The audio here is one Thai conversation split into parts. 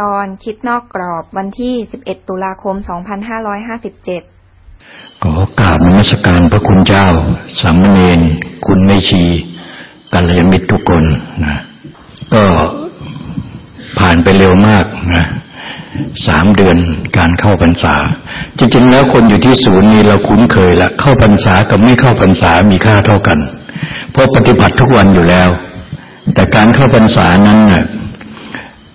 ตอนคิดนอกกรอบวันที่ 11 ตุลาคม 2557 ขอกราบนมัสการพระคุณเจ้า สามเณรคุณไม่ชีกัลยาณมิตรทุกคนนะ ก็ผ่านไปเร็วมากนะสามเดือนการเข้าพรรษา จริงๆแล้วคนอยู่ที่ศูนย์นี้เราคุ้นเคยละเข้าพรรษากับไม่เข้าพรรษามีค่าเท่ากัน เพราะปฏิบัติทุกวันอยู่แล้ว แต่การเข้าพรรษานั้นน่ะ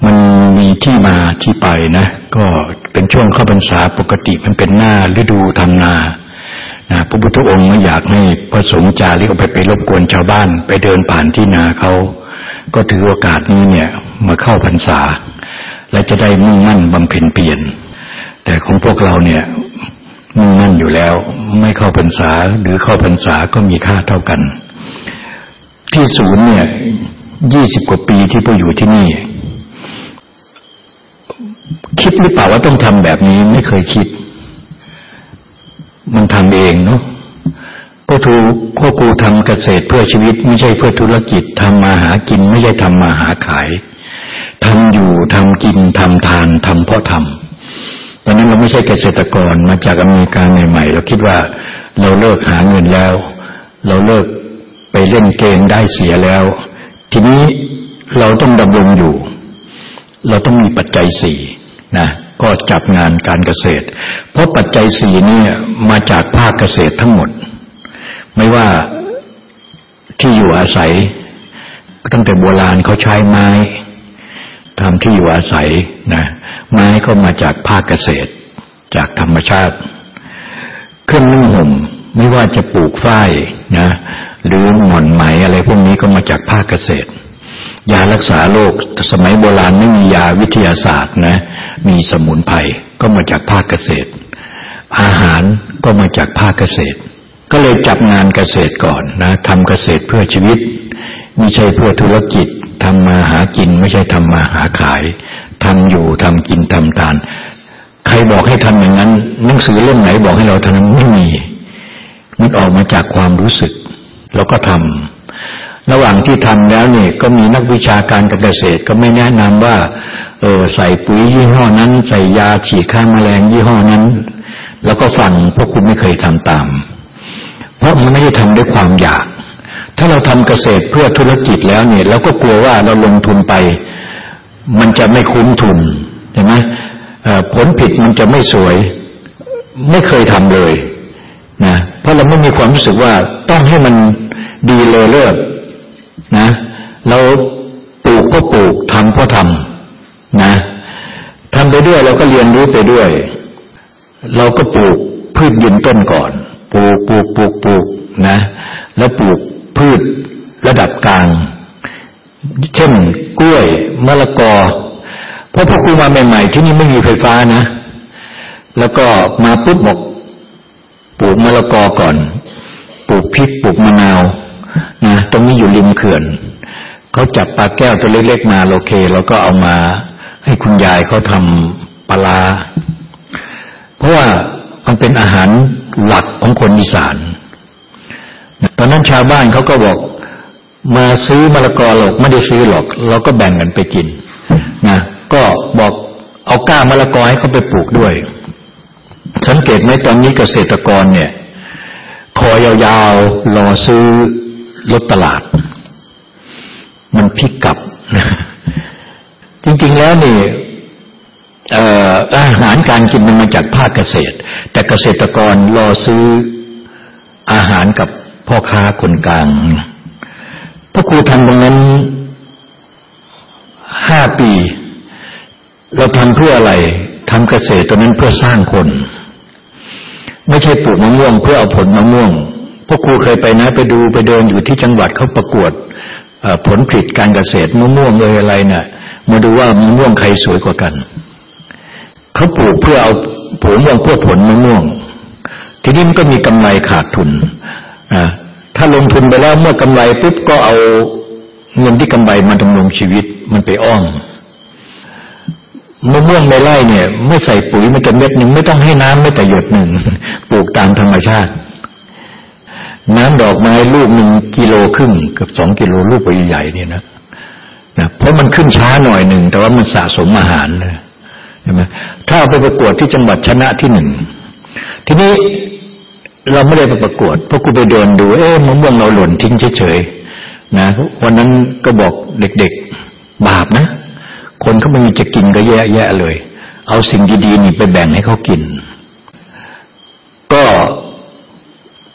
มัน มีที่มาที่ไปนะ ก็เป็นช่วงเข้าพรรษาปกติมันเป็นหน้าฤดูทำนานะพระพุทธองค์ไม่อยากให้พระสงฆ์จาริกออกไปไปรบกวนชาวบ้าน ไปเดินผ่านที่นาเขา ก็ถือโอกาสนี้เนี่ย มาเข้าพรรษา และจะได้มุ่งมั่นบำเพ็ญเปลี่ยนแต่ของพวกเราเนี่ยมุ่งมั่นอยู่แล้ว ไม่เข้าพรรษาหรือเข้าพรรษาก็มีค่าเท่ากัน ที่ศูนย์เนี่ยยี่สิบกว่าปีที่พวกอยู่ที่นี่ คิดหรือเปล่าว่าต้องทำแบบนี้ไม่เคยคิด มันทำเองเนาะพ่อทูพ่อครูทำเกษตรเพื่อชีวิต ไม่ใช่เพื่อธุรกิจทำมาหากิน ไม่ใช่ทำมาหาขายทำอยู่ทำกินทำทานทำเพราะทำตอนนั้นเราไม่ใช่เกษตรกรมาจากอเมริกาใหม่ๆเราคิดว่าเราเลิกหาเงินแล้ว เราเลิกไปเล่นเกมได้เสียแล้ว ทีนี้เราต้องดำรงอยู่ เราต้องมีปัจจัยสี่ นะก็จับงานการเกษตร เพราะปัจจัยสี่นี่มาจากภาคเกษตรทั้งหมด ไม่ว่าที่อยู่อาศัย ตั้งแต่โบราณเขาใช้ไม้ทำที่อยู่อาศัยนะไม้ก็มาจากภาคเกษตร จากธรรมชาติ เครื่องนุ่งห่มไม่ว่าจะปลูกฝ้ายนะ หรือหม่อนไหมอะไรพวกนี้ก็มาจากภาคเกษตร ยารักษาโรคสมัยโบราณไม่มียาวิทยาศาสตร์นะ มีสมุนไพรก็มาจากภาคเกษตร อาหารก็มาจากภาคเกษตร ก็เลยจับงานเกษตรก่อนนะทำเกษตรเพื่อชีวิต ไม่ใช่เพื่อธุรกิจทำมาหากินไม่ใช่ทำมาหาขายทำอยู่ทำกินทำทาน ใครบอกให้ทำอย่างนั้นหนังสือเล่มไหนบอกให้เราทำนั้นไม่มีมันออกมาจากความรู้สึกเราก็ทำ ระหว่างที่ทำแล้วเนี่ยก็มีนักวิชาการการเกษตรก็ไม่แนะนำว่า เออใส่ปุ๋ยยี่ห้อนั้น ใส่ยาฉีดฆ่าแมลงยี่ห้อนั้น แล้วก็ฟังพวกคุณไม่เคยทำตาม เพราะมันไม่ได้ทำด้วยความอยาก ถ้าเราทำเกษตรเพื่อธุรกิจแล้วเนี่ยเราก็กลัวว่าเราลงทุนไป มันจะไม่คุ้มทุนใช่ไหมผลผิดมันจะไม่สวย ไม่เคยทำเลยนะเพราะเราไม่มีความรู้สึกว่าต้องให้มันดีเลยเลิศ นะ เราปลูกก็ปลูกทำก็ทำนะทำไปด้วยเราก็เรียนรู้ไปด้วย เราก็ปลูกพืชยืนต้นก่อนปลูกปลูกปลูกปลูกนะ แล้วปลูกพืชระดับกลาง เช่นกล้วยมะละกอ เพราะพอครูมาใหม่ๆ ที่นี่ไม่มีไฟฟ้านะ แล้วก็มาปุ๊บบอกปลูกมะละกอก่อน ปลูกพริกปลูกมะนาว นะตรงนี้อยู่ริมเขื่อนเขาจับปลาแก้วตัวเล็กๆมาโอเคเราก็เอามาให้คุณยายเขาทำปลา เพราะว่ามันเป็นอาหารหลักของคนอีสานตอนนั้นชาวบ้านเขาก็บอกมาซื้อมะละกอหรอกไม่ได้ซื้อหรอก เราก็แบ่งกันไปกินนะก็บอกเอาก้ามะละกอให้เขาไปปลูกด้วย สังเกตไหมตอนนี้เกษตรกรเนี่ยคอยาวๆรอซื้อ ลดตลาด มันพลิกกลับ จริง ๆ แล้วนี่อาหารการกินมันมาจากภาคเกษตร แต่เกษตรกรรอซื้ออาหารกับพ่อค้าคนกลางพ่อครูทำตรงนั้นห้าปี เราทำเพื่ออะไรทำเกษตรตรงนั้นเพื่อสร้างคน ไม่ใช่ปลูกมะม่วง เพื่อเอาผลมะม่วง พวกครูเคยไปนะ ไปดูไปเดินอยู่ที่จังหวัดเขาประกวดผลผลิตการเกษตรมะม่วงเลยอะไรเนะ่ยมาดูว่ามะม่วงใครสวยกว่ากันเขาปลูกเพื่อเอาผลม่วงเพื่อผลมะม่วง ทีนี้มันก็มีกำไรขาดทุนนะถ้าลงทุนไปแล้วเมื่อกำไรปุ๊บก็เอาเงินที่กำไรมาดำรงชีวิตมันไปอ้อมมะม่วงในไร่เนี่ย ไม่ใส่ปุ๋ยไม่แต่เม็ดหนึ่งไม่ต้องให้น้ำไม่แต่หยดหนึ่งปลูกตามธรรมชาติ น้ำดอกไม้ลูกหนึ่งกิโลครึ่งเกือบสองกิโลลูกใหญ่ๆเนี่ยนะนะเพราะมันขึ้นช้าหน่อยหนึ่งแต่ว่ามันสะสมอาหารนะใช่ไหมถ้าเอาไปประกวดที่จังหวัดชนะที่หนึ่งทีนี้เราไม่ได้ไปประกวดเพราะกูไปเดินดู เอ๊ะมะม่วงเราหล่นทิ้งเฉยๆนะวันนั้นก็บอกเด็กๆบาปนะ คนเขาไม่มีจะกินก็แย่ๆเลย เอาสิ่งดีๆนี่ไปแบ่งให้เขากิน ก็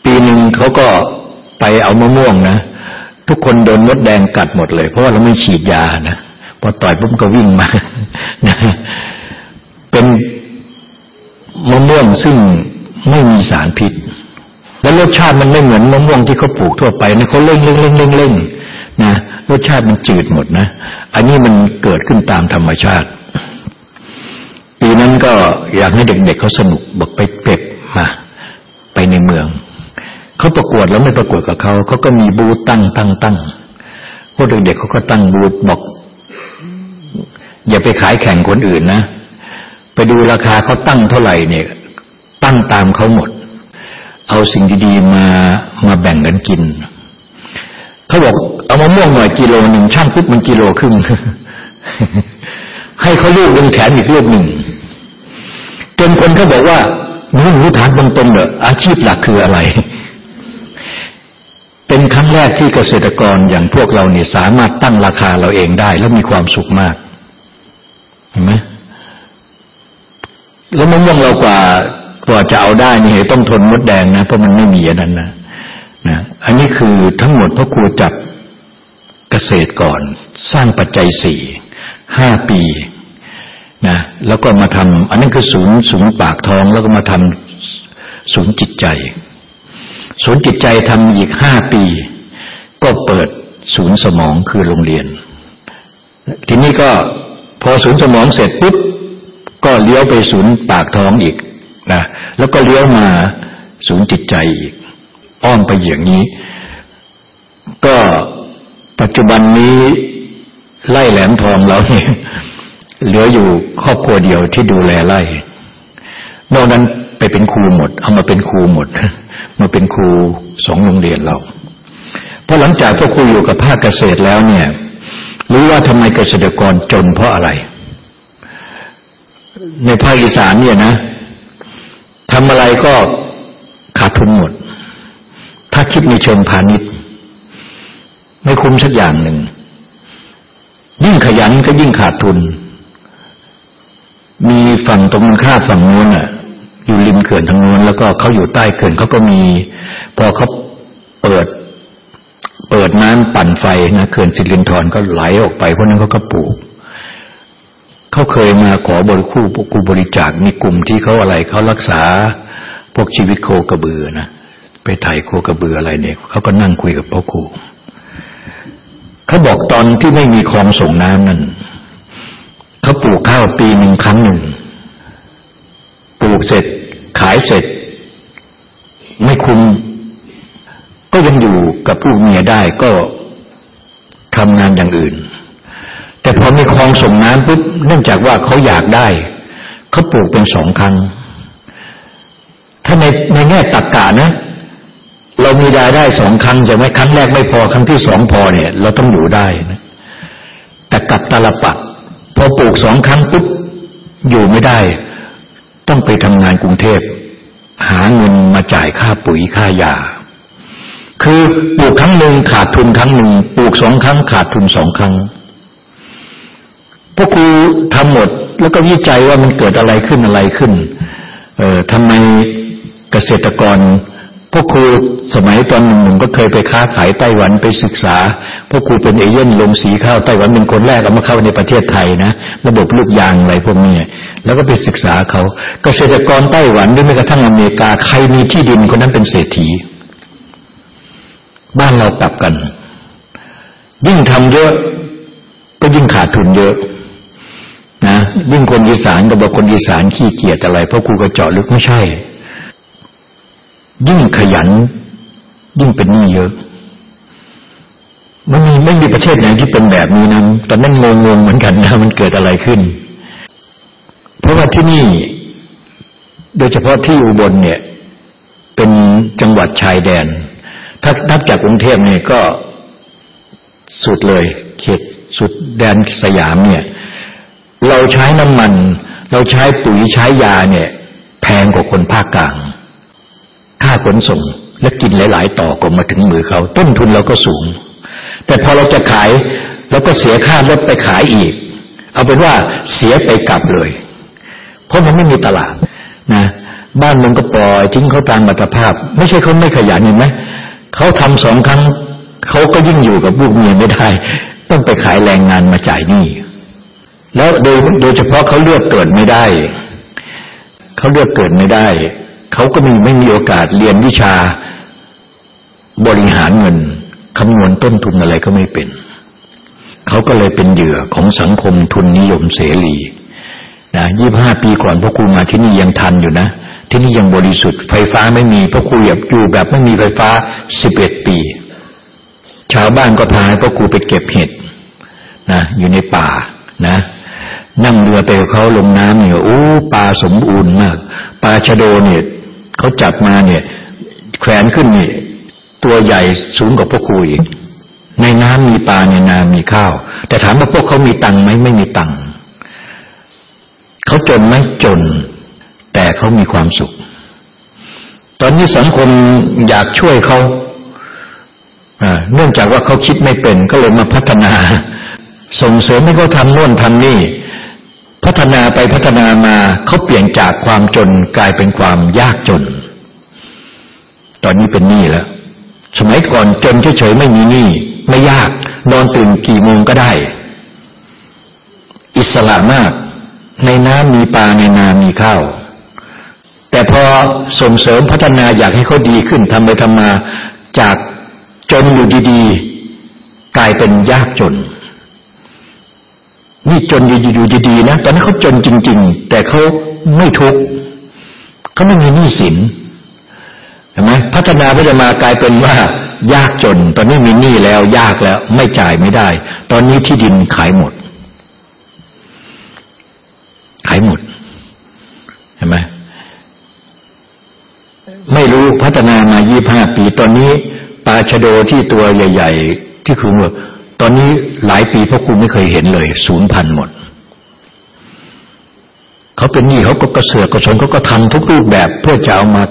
ปีหนึ่งเขาก็ไปเอามะม่วงนะ ทุกคนโดนมดแดงกัดหมดเลย เพราะว่าเราไม่ฉีดยานะพอต่อยปุ๊บก็วิ่งมาเป็นมะม่วงซึ่งไม่มีสารพิษ แล้วรสชาติมันไม่เหมือนมะม่วงที่เขาปลูกทั่วไปนะเขาเล่งเล่งเล่งเล่งเล่งนะรสชาติมันจืดหมดนะ อันนี้มันเกิดขึ้นตามธรรมชาติ ปีนั้นก็อยากให้เด็กๆเเขาสนุกบอกไปเก็บมา ไปในเมือง เขาประกวดแล้วไม่ประกวดกับเขาเขาก็มีบูธตั้งตั้งตั้งพวกเด็กๆเขาก็ตั้งบูธบอก อย่าไปขายแข่งคนอื่นนะไปดูราคาเขาตั้งเท่าไหร่เนี่ย ตั้งตามเขาหมด เอาสิ่งดีๆมามาแบ่งกันกินเขาบอกเอามะม่วงหน่อยกิโลหนึ่งช่างปุ๊บมันกิโลครึ่งให้เขาลูกหนึ่งแขนอีกลูกหนึ่งจนคนเขาบอกว่าหนูหนูถามตรงๆเด้ออาชีพหลักคืออะไร เป็นครั้งแรกที่เกษตรกรอย่างพวกเราเนี่ยสามารถตั้งราคาเราเองได้ แล้วมีความสุขมากเห็นไหมแล้วมะม่วงเรากว่ากว่าจะเอาได้นี่ต้องทนมดแดงนะเพราะมันไม่มีอันนั้นนะนะอันนี้คือทั้งหมดพ่อครูจับเกษตรก่อน สร้างปัจจัยสี่ห้าปีนะแล้วก็มาทำอันนั้นคือศูนย์ศูนย์ปากท้องแล้วก็มาทำศูนย์จิตใจ ศูนย์จิตใจทำอีกห้าปี ก็เปิดศูนย์สมองคือโรงเรียน ทีนี้ก็พอศูนย์สมองเสร็จปุ๊บก็เลี้ยวไปศูนย์ปากท้องอีกนะแล้วก็เลี้ยวมาศูนย์จิตใจอีก อ้อมไปอย่างนี้ ก็ปัจจุบันนี้ไล่แหลมทองเราเนี่ยเหลืออยู่ครอบครัวเดียวที่ดูแลไล่นอกนั้น ไปเป็นครูหมด เอามาเป็นครูหมด มาเป็นครูสองโรงเรียนเราเพราะหลังจากพวกครูอยู่กับภาคเกษตรแล้วเนี่ย รู้ว่าทำไมเกษตรกรจนเพราะอะไร ในภาคอีสานเนี่ยนะทำอะไรก็ขาดทุนหมด ถ้าคิดในเชิงพาณิชย์ ไม่คุ้มสักอย่างหนึ่ง ยิ่งขยันก็ยิ่งขาดทุน มีฝั่งตรงข้าฝั่งนู้นอะ อยู่ริมเขื่อนทางนู้นแล้วก็เขาอยู่ใต้เขื่อนเขาก็มี พอเขาเปิด เปิดน้ำปั่นไฟนะเขื่อนสิรินทรก็ไหลออกไปเพราะนั้นเขาก็ปลูกเขาเคยมาขอบริคู่กูบริจาคมีกลุ่มที่เขาอะไรเขารักษาพวกชีวิตโคกระเบือนะไปไถ่โคกระเบืออะไรเนี่ยเขาก็นั่งคุยกับพ่อครูเขาบอกตอนที่ไม่มีคลองส่งน้ำนั่นเขาปลูกข้าวปีหนึ่งครั้งหนึ่ง ลูกเสร็จ ขายเสร็จ ไม่คุ้มก็ยังอยู่กับผู้เมียได้ก็ทำงานอย่างอื่น แต่พอมีคลองส่งน้ำปุ๊บเนื่องจากว่าเขาอยากได้ เขาปลูกเป็นสองครั้ง ถ้าในในแง่ตักกะนะ เรามีรายได้สองครั้งจะไหมครั้งแรกไม่พอครั้งที่สองพอเนี่ย เราต้องอยู่ได้นะแต่กับตาลปัดพอปลูกสองครั้งปุ๊บอยู่ไม่ได้ ต้องไปทำงานกรุงเทพ หาเงินมาจ่ายค่าปุ๋ยค่ายา คือปลูกครั้งหนึ่งขาดทุนครั้งหนึ่งปลูกสองครั้งขาดทุนสองครั้งพวกครูทำหมดแล้วก็วิจัยว่ามันเกิดอะไรขึ้นอะไรขึ้น เอ่อทำไมเกษตรกร พวกครูสมัยตอนหนุ่มๆก็เคยไปค้าขายไต้หวันไปศึกษาพวกครูเป็นเอเย่นลงสีข้าวไต้หวันเป็นคนแรกเอามาเข้าในประเทศไทยนะระบบลูกยางอะไรพวกนี้แล้วก็ไปศึกษาเขาเกษตรกรไต้หวันหรือแม้กระทั่งอเมริกาใครมีที่ดินคนนั้นเป็นเศรษฐี บ้านเรากลับกัน ยิ่งทำเยอะก็ยิ่งขาดทุนเยอะนะยิ่งคนอีสานก็บอกคนอีสานขี้เกียจอะไรเพราะครูก็เจาะลึกไม่ใช่ ยิ่งขยัน ยิ่งเป็นหนี้เยอะมันมีไม่มีประเทศไหนที่เป็นแบบนี้นะตอนนั้นงงๆเหมือนกันนะมันเกิดอะไรขึ้น เพราะว่าที่นี่ โดยเฉพาะที่อุบลเนี่ย เป็นจังหวัดชายแดน ถ้านับจากกรุงเทพเนี่ยก็สุดเลย เขตสุดแดนสยามเนี่ย เราใช้น้ำมัน เราใช้ปุ๋ยใช้ยาเนี่ย แพงกว่าคนภาคกลางาขนส่ง และกินหลาย ๆ ต่อก็มาถึงมือเขา ต้นทุนเราก็สูง แต่พอเราจะขายเราก็เสียค่ารถไปขายอีก เอาเป็นว่าเสียไปกลับเลย เพราะมันไม่มีตลาดนะบ้านมันก็ปล่อยทิ้งเขาตามบัตรภาพ ไม่ใช่เขาไม่ขยันเห็นไหมเขาทำสองครั้งเขาก็ยิ่งอยู่กับลูกเมียไม่ได้ ต้องไปขายแรงงานมาจ่ายหนี้แล้วโดยโดยเฉพาะเขาเลือกเกิดไม่ได้ เขาเลือกเกิดไม่ได้ เขาก็มีไม่มีโอกาสเรียนวิชาบริหารเงินคำนวณต้นทุนอะไรก็ไม่เป็น เขาก็เลยเป็นเหยื่อของสังคมทุนนิยมเสรีนะยี่บห้าปีก่อนพ่อครูมาที่นี่ยังทันอยู่นะ ที่นี่ยังบริสุทธิ์ไฟฟ้าไม่มีพ่อครูอยู่แบบไม่มีไฟฟ้าสิบเอ็ดปี ชาวบ้านก็พาพ่อครูไปเก็บเห็ดนะอยู่ในป่านะ นั่งเรือไปกับเขาลงน้ำเนี่ยโอ้ปลาสมบูรณ์มากปลาชะโดเนี่ย เขาจับมาเนี่ย แขวนขึ้นนี่ตัวใหญ่สูงกว่าพ่อครูอีก ในน้ำมีปลาในนามีข้าว แต่ถามว่าพวกเขามีตังไหมไม่มีตังเขาจนไหมจน แต่เขามีความสุข ตอนนี้สังคมอยากช่วยเขาเนื่องจากว่าเขาคิดไม่เป็นก็เลยมาพัฒนา ส่งเสริมให้เขาทำโน่นทำนี่ พัฒนาไปพัฒนามาเขาเปลี่ยนจากความจนกลายเป็นความยากจน ตอนนี้เป็นหนี้แล้ว สมัยก่อนจนเฉยๆไม่มีหนี้ไม่ยาก นอนตื่นกี่โมงก็ได้ อิสระมาก ในน้ำมีปลาในนามีข้าว แต่พอส่งเสริมพัฒนาอยากให้เขาดีขึ้นทำไปทำมาจากจนอยู่ดีๆ กลายเป็นยากจน นี่จนอยู่ดีๆนะตอนนั้นเขาจนจริง ๆ แต่เขาไม่ทุกข์เขาไม่มีหนี้สินเห็นไหมพัฒนาพัฒนากลายเป็นว่ายากจน ตอนนี้มีหนี้แล้ว ยากแล้ว ไม่จ่ายไม่ได้ ตอนนี้ที่ดินขายหมด ขายหมดเห็นไหมไม่รู้พัฒนามายี่ห้าปี ตอนนี้ปลาชะโดที่ตัวใหญ่ ๆ ที่คือว่า ตอนนี้หลายปีพ่อครูไม่เคยเห็นเลยศูนย์พันหมดเขาเป็นหนี้เขาก็กระเสือกกระสนเขาก็ทำทุกรูปแบบ เพื่อจะเอามา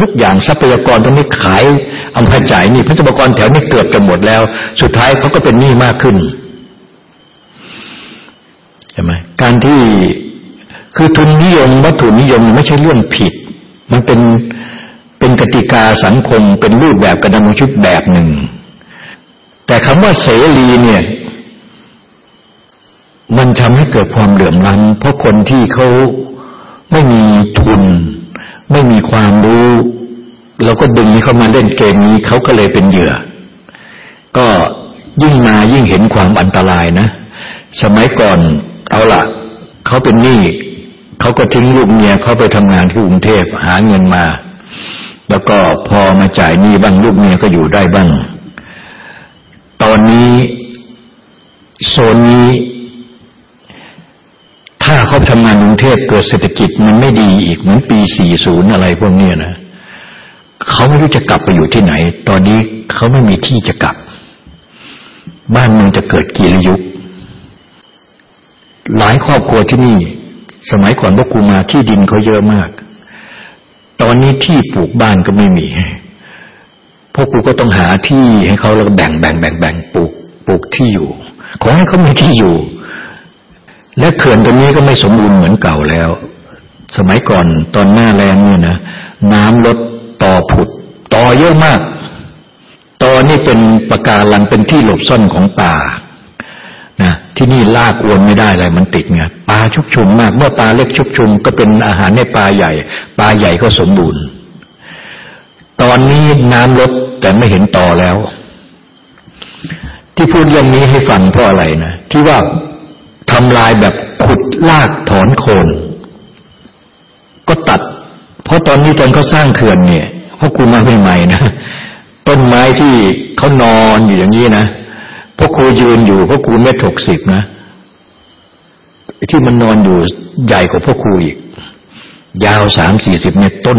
ทุกอย่างทรัพยากรตรงนี้ขายเอามาจ่ายนี่พระเจ้ากรแถวนี้เกิดกันหมดแล้ว สุดท้ายเขาก็เป็นหนี้มากขึ้นใช่ไหมการที่คือทุนนิยมวัตถุนิยมไม่ใช่เรื่องผิด มันเป็นเป็นกติกาสังคมเป็นรูปแบบกระดมชุดแบบหนึ่ง แต่คำว่าเสรีเนี่ย มันทำให้เกิดความเหลื่อมล้ำเพราะคนที่เขาไม่มีทุน ไม่มีความรู้เราก็ดึงให้เขามาเล่นเกมนี้เขาก็เลยเป็นเหยื่อ ก็ยิ่งมายิ่งเห็นความอันตรายนะ สมัยก่อนเอาละเขาเป็นหนี้เขาก็ทิ้งลูกเมียเขาไปทำงานที่กรุงเทพหาเงินมา แล้วก็พอมาจ่ายหนี้บ้างลูกเมียก็อยู่ได้บ้าง ตอนนี้โซนนี้ ถ้าเขาทำงานกรุงเทพเกิดเศรษฐกิจมันไม่ดีอีกเหมือนปี 40 อะไรพวกนี้นะเขาไม่รู้จะกลับไปอยู่ที่ไหน ตอนนี้เขาไม่มีที่จะกลับ บ้านเมืองจะเกิดกีรยุค หลายครอบครัวที่นี่ สมัยก่อนพวกกูมาที่ดินเขาเยอะมาก ตอนนี้ที่ปลูกบ้านก็ไม่มี พวกกูก็ต้องหาที่ให้เขาแล้วก็แบ่งแบ่งแบ่งแบ่งปลูกปลูกที่อยู่ ขอให้เขามีที่อยู่ และเขื่อนตรงนี้ก็ไม่สมบูรณ์เหมือนเก่าแล้ว สมัยก่อนตอนหน้าแรงเนี่ยนะน้ำลดต่อผุดต่อเยอะมากตอนี่เป็นปะการังเป็นที่หลบซ่อนของป่านะที่นี่ลากอวนไม่ได้อะไรมันติดไงปลาชุกชุมมาก เมื่อปลาเล็กชุกชุมก็เป็นอาหารให้ปลาใหญ่ ปลาใหญ่ก็สมบูรณ์ ตอนนี้น้ำลด แต่ไม่เห็นต่อแล้ว ที่พูดเรื่องนี้ให้ฟังเพราะอะไรนะ ที่ว่าทำลายแบบขุดลากถอนโคน ก็ตัด เพราะตอนนี้ตอนเขาสร้างเขื่อนเนี่ยพวกคุณมาใหม่ๆนะต้นไม้ที่เขานอนอยู่อย่างนี้นะพราะครูยืนอยู่พราะครูเมตรหกสิบนะที่มันนอนอยู่ใหญ่กว่าพ่อครูอีก ยาวสามสี่สิบเมตรต้น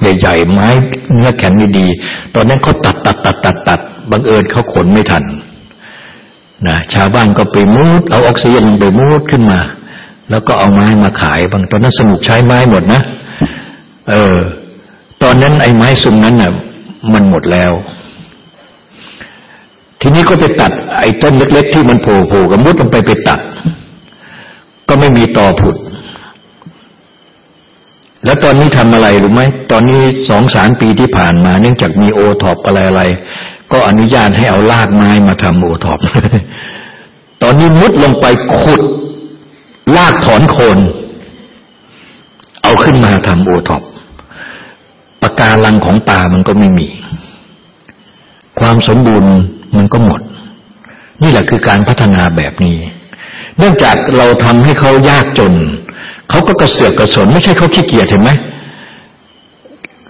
ใหญ่ๆไม้เนื้อแข็งดีๆตอนนั้นเขาตัดตัดตัดตัดตัดบังเอิญเขาขนไม่ทันนะชาวบ้านก็ไปมูดเอาออกซิเจนไปมูดขึ้นมา แล้วก็เอาไม้มาขายบางตอนนั้นสนุกใช้ไม้หมดนะ เออ ตอนนั้นไอ้ไม้ซุ้มนั้นน่ะ มันหมดแล้ว ทีนี้ก็ไปตัด ไอ้ต้นเล็ก ๆ ที่มันโผล่ๆกับมุดลงไปไปตัด ก็ไม่มีต่อผุด แล้วตอนนี้ทำอะไรรู้ไหมตอนนี้สองสามปีที่ผ่านมา เนื่องจากมีโอท็อปอะไรอะไร ก็อนุญาตให้เอาลากไม้มาทำโอท็อปตอนนี้มุดลงไปขุด ลากถอนโคน เอาขึ้นมาทำโอท็อปปากการังของป่ามันก็ไม่มี ความสมบูรณ์มันก็หมด นี่แหละคือการพัฒนาแบบนี้ เนื่องจากเราทำให้เขายากจน เขาก็กระเสือกกระสนไม่ใช่เขาขี้เกียจเห็นไหม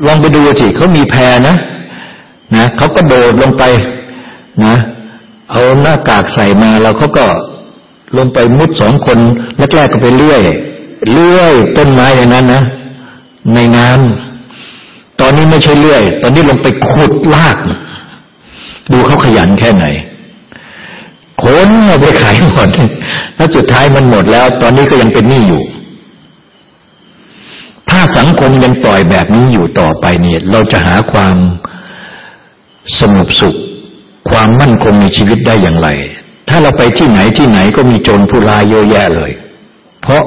ลองไปดูสิเขามีแพรนะนะเขาก็โดดลงไปนะเอาหน้ากากใส่มาแล้วเขาก็ลงไปมุดสองคนแรกๆก็ไปเลื่อยเลื่อยต้นไม้อย่างนั้นนะในน้ำตอนนี้ไม่ใช่เลื่อย ตอนนี้ลงไปขุดลาก ดูเขาขยันแค่ไหนขนเอาไปขายหมดแล้วสุดท้ายมันหมดแล้ว ตอนนี้ก็ยังเป็นหนี้อยู่ สังคมยังปล่อยแบบนี้อยู่ต่อไปเนี่ยเราจะหาความสงบสุข ความมั่นคงในชีวิตได้อย่างไร ถ้าเราไปที่ไหนที่ไหนก็มีโจรผู้ร้ายเยอะแยะเลย เพราะ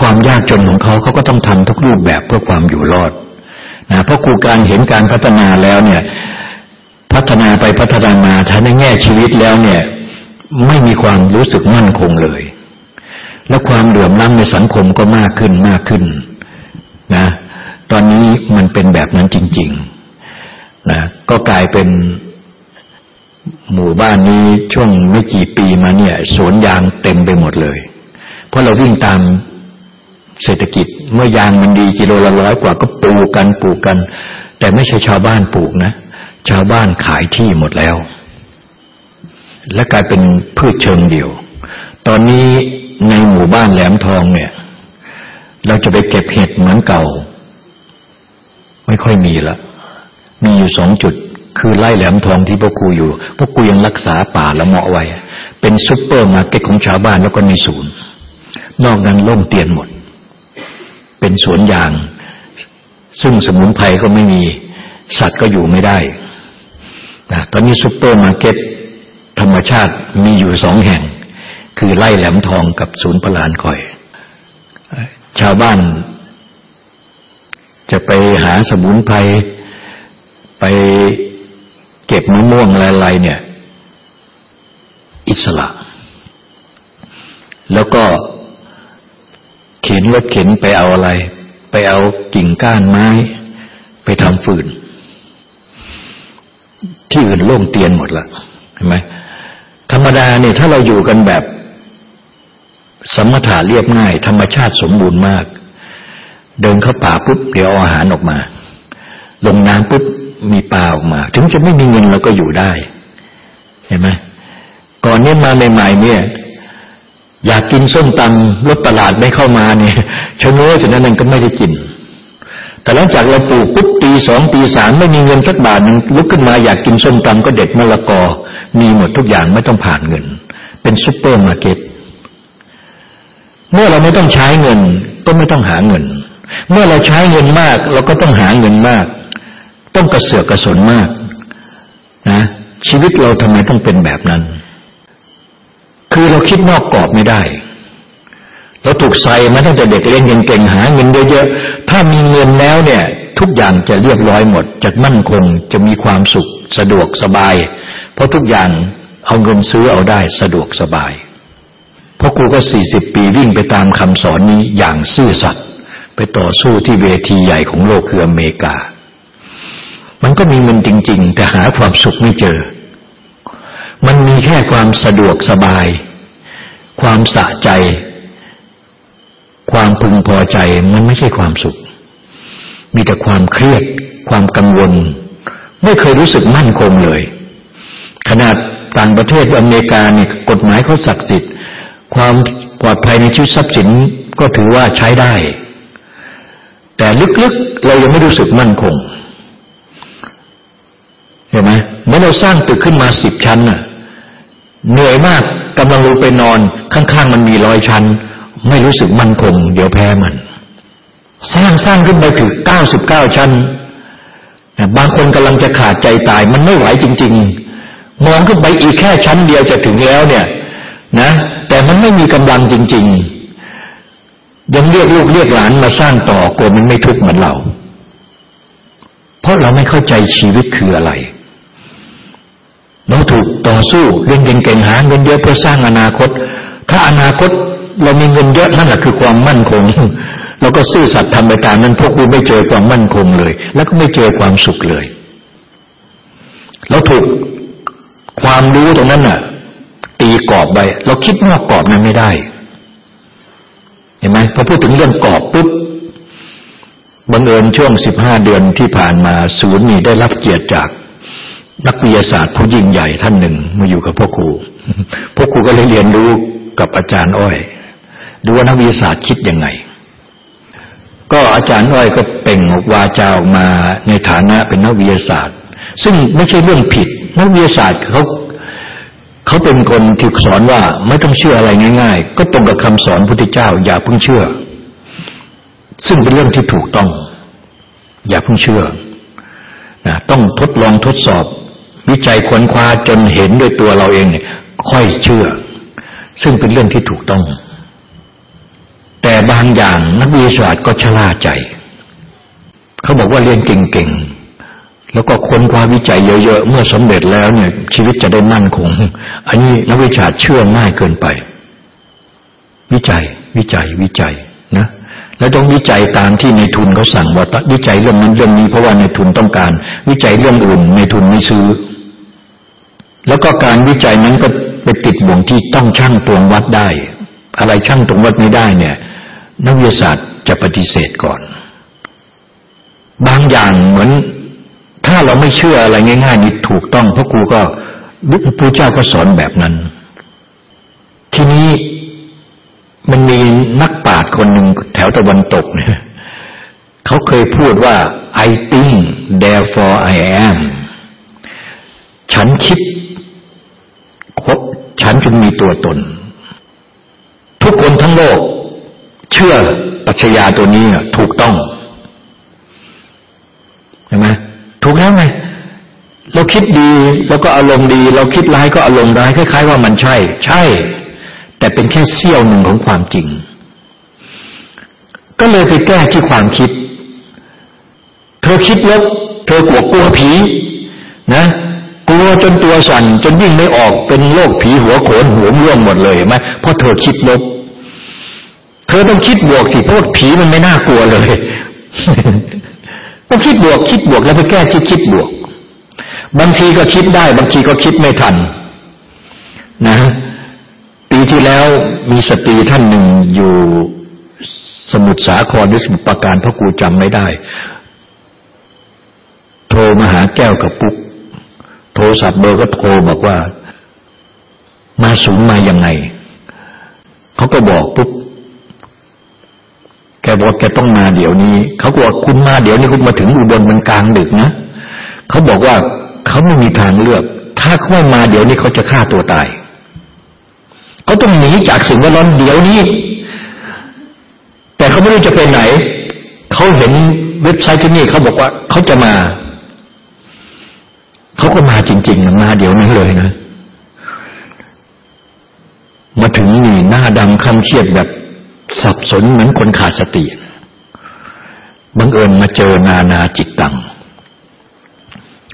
ความยากจนของเขาเขาก็ต้องทำทุกรูปแบบเพื่อความอยู่รอดนะเพราะครูการเห็นการพัฒนาแล้วเนี่ย พัฒนาไปพัฒนามาถ้าในแง่ชีวิตแล้วเนี่ย ไม่มีความรู้สึกมั่นคงเลย และความเหลื่อมล้ำในสังคมก็มากขึ้นมากขึ้นนะ ตอนนี้มันเป็นแบบนั้นจริง ๆ นะ ก็กลายเป็นหมู่บ้านนี้ช่วงไม่กี่ปีมาเนี่ยสวนยางเต็มไปหมดเลย เพราะเราวิ่งตามเศรษฐกิจเมื่อยางมันดีกิโลละร้อยกว่าก็ปลูกกันปลูกกัน แต่ไม่ใช่ชาวบ้านปลูกนะ ชาวบ้านขายที่หมดแล้ว และกลายเป็นพืชเชิงเดี่ยว ตอนนี้ ในหมู่บ้านแหลมทองเนี่ย เราจะไปเก็บเห็ดเหมือนเก่า ไม่ค่อยมีละ มีอยู่สองจุด คือไร่แหลมทองที่พวกกูอยู่ พวกกูยังรักษาป่าละเมาะไว้ เป็นซุปเปอร์มาร์เก็ตของชาวบ้านแล้วก็ในศูนย์ นอกนั้นโล่งเตียนหมด เป็นสวนยาง ซึ่งสมุนไพรก็ไม่มี สัตว์ก็อยู่ไม่ได้นะตอนนี้ซุปเปอร์มาร์เก็ตธรรมชาติมีอยู่สองแห่ง คือไล่แหลมทองกับศูนย์พลานคอย ชาวบ้าน จะไปหาสมุนไพรไปเก็บมะม่วงอะไรๆเนี่ย อิสระ แล้วก็เข็นรถเข็นไปเอาอะไร ไปเอากิ่งก้านไม้ ไปทำฟืน ที่อื่นโล่งเตียนหมดละเห็นไหมธรรมดาเนี่ยถ้าเราอยู่กันแบบ สมถะเรียบง่าย ธรรมชาติสมบูรณ์มาก เดินเข้าป่าปุ๊บเดี๋ยวเอาอาหารออกมา ลงน้ำปุ๊บมีปลาออกมา ถึงจะไม่มีเงินเราก็อยู่ได้ เห็นไหมก่อนนี้มาใหม่ๆเนี่ย อยากกินส้มตำรถตลาดไม่เข้ามาเนี่ยชนโน้จากนั้นก็ไม่ได้กิน แต่หลังจากเราปลูกปุ๊บปีสองปีสามไม่มีเงินสักบาทนึงลุกขึ้นมาอยากกินส้มตำก็เด็ดมะละกอ มีหมดทุกอย่างไม่ต้องผ่านเงิน เป็นซุปเปอร์มาร์เก็ต เมื่อเราไม่ต้องใช้เงิน ก็ไม่ต้องหาเงิน เมื่อเราใช้เงินมาก เราก็ต้องหาเงินมาก ต้องกระเสือกกระสนมากนะชีวิตเราทำไมต้องเป็นแบบนั้น คือเราคิดนอกกรอบไม่ได้ เราถูกใส่มาตั้งแต่เด็กเรียนเก่งหาเงินเยอะๆถ้ามีเงินแล้วเนี่ย ทุกอย่างจะเรียบร้อยหมด จะมั่นคงจะมีความสุข สะดวกสบาย เพราะทุกอย่างเอาเงินซื้อเอาได้สะดวกสบาย เพราะกูก็สี่สิบปีวิ่งไปตามคำสอนนี้อย่างซื่อสัตย์ไปต่อสู้ที่เวทีใหญ่ของโลกคืออเมริกา มันก็มีเงินจริง ๆ แต่หาความสุขไม่เจอ มันมีแค่ความสะดวกสบาย ความสะใจ ความพึงพอใจมันไม่ใช่ความสุข มีแต่ความเครียด ความกังวล ไม่เคยรู้สึกมั่นคงเลย ขนาดต่างประเทศอเมริกาเนี่ยกฎหมายเขาศักดิ์สิทธิ์ ความปลอดภัยในชีวิตทรัพย์สินก็ถือว่าใช้ได้ แต่ลึกๆเรายังไม่รู้สึกมั่นคง เห็นไหมเมื่อเราสร้างตึกขึ้นมาสิบชั้นน่ะ เหนื่อยมากกำลังลงไปนอนข้างๆมันมีรอยชันไม่รู้สึกมั่นคง เดี๋ยวแพ้มัน สร้างสร้างขึ้นไปถึงเก้าสิบเก้าชั้นบางคนกำลังจะขาดใจตายมันไม่ไหวจริง ๆ มองขึ้นไปอีกแค่ชั้นเดียวจะถึงแล้วเนี่ย นะ แต่มันไม่มีกำลังจริง ๆ ยังเรียกลูกเรียกหลานมาสร้างต่อกลัวมันไม่ทุกข์เหมือนเรา เพราะเราไม่เข้าใจชีวิตคืออะไร เราถูกต่อสู้เรียนเก่งๆหาเงินเยอะเพื่อสร้างอนาคต ถ้าอนาคตเรามีเงินเยอะนั่นแหละคือความมั่นคงเราก็ซื่อสัตย์ทำไปตามนั้นพวกคุณไม่เจอความมั่นคงเลย แล้วก็ไม่เจอความสุขเลย เราถูกความรู้ตรงนั้นน่ะ ตีกรอบไปเราคิดนอกกรอบนั้นไม่ได้ เห็นไหมพอพูดถึงเรื่องกรอบปุ๊บบังเอิญช่วงสิบห้าเดือนที่ผ่านมาศูนย์นี่ได้รับเกียรติจากนักวิทยาศาสตร์ผู้ยิ่งใหญ่ท่านหนึ่งมาอยู่กับพ่อครูพ่อครูก็เลยเรียนรู้กับอาจารย์อ้อยดูว่านักวิทยาศาสตร์คิดยังไง ก็อาจารย์อ้อยก็เป่งวาจาออกมาในฐานะเป็นนักวิทยาศาสตร์ ซึ่งไม่ใช่เรื่องผิด นักวิทยาศาสตร์เขา เขาเป็นคนที่สอนว่าไม่ต้องเชื่ออะไรง่าย ๆ ก็ตรงกับคำสอนพุทธเจ้า อย่าเพิ่งเชื่อ ซึ่งเป็นเรื่องที่ถูกต้อง อย่าเพิ่งเชื่อนะต้องทดลองทดสอบ วิจัยค้นคว้าจนเห็นด้วยตัวเราเองเนี่ย ค่อยเชื่อ ซึ่งเป็นเรื่องที่ถูกต้อง แต่บางอย่างนักวิทยาศาสตร์ก็ชะล่าใจ เขาบอกว่าเรียนเก่งๆ แล้วก็ค้นคว้าวิจัยเยอะๆ เมื่อสำเร็จแล้วเนี่ย ชีวิตจะได้มั่นคง อันนี้นักวิชาเชื่อง่ายเกินไป วิจัย วิจัย วิจัยนะ แล้วต้องวิจัยตามที่ในทุนเขาสั่งว่าวิจัยเรื่องนั้นเรื่องนี้เพราะว่าในทุนต้องการ วิจัยเรื่องอื่นในทุนไม่ซื้อ แล้วก็การวิจัยนั้นก็ไปติดบ่วงที่ต้องช่างตวงวัดได้ อะไรช่างตวงวัดไม่ได้เนี่ย นักวิทยาศาสตร์จะปฏิเสธก่อน บางอย่างเหมือน ถ้าเราไม่เชื่ออะไรง่าย ๆ นี่ถูกต้องพระครูก็พระเจ้าก็สอนแบบนั้น ทีนี้มันมีนักปราชญ์คนหนึ่งแถวตะวันตกเนี่ยเขาเคยพูดว่า I think therefore I am ฉันคิดฉันจึงมีตัวตน ทุกคนทั้งโลก เชื่อปัชญาตัวนี้ถูกต้องเห็นไหม ถูกแล้วไงเราคิดดีแล้วก็อารมณ์ดี เราคิดร้ายก็อารมณ์ร้ายคล้ายๆว่ามันใช่ ใช่ แต่เป็นแค่เสี้ยวหนึ่งของความจริง ก็เลยไปแก้ที่ความคิด เธอคิดลบเธอกลัวกลัวผี นะกลัวจนตัวสั่นจนวิ่งไม่ออกเป็นโรคผีหัวโขนหัวร่วงหมดเลยไหมเพราะเธอคิดลบ เธอต้องคิดบวกสิเพราะผีมันไม่น่ากลัวเลย ต้องคิดบวกคิดบวกแล้วไปแก้ที่คิดบวก บางทีก็คิดได้ บางทีก็คิดไม่ทัน นะ ปีที่แล้วมีสตรีท่านหนึ่งอยู่สมุทรสาครหรือสมุทรปราการพระกูจำไม่ได้ โทรมาหาแก้วกับปุ๊ก โทรศัพท์เบอร์ก็โทรบอกว่า มาสูงมายังไง เขาก็บอกปุ๊บแก บอกแกต้องมาเดี๋ยวนี้เขาบอกคุณมาเดี๋ยวนี้คุณมาถึงอุบลมันกลางดึกนะเขาบอกว่าเขาไม่มีทางเลือก ถ้าเขาไม่มาเดี๋ยวนี้เขาจะฆ่าตัวตายเขาต้องหนีจากสิ่งแวดล้อมเดี๋ยวนี้ แต่เขาไม่รู้จะไปไหนเขาเห็นเว็บไซต์ที่นี่เขาบอกว่าเขาจะมาเขาก็มาจริงๆมาเดี๋ยวนั้นเลยนะมาถึงนี่หน้าดำคำเครียดแบบ สับสนเหมือนคนขาดสติบังเอิญมาเจอนานาจิตตัง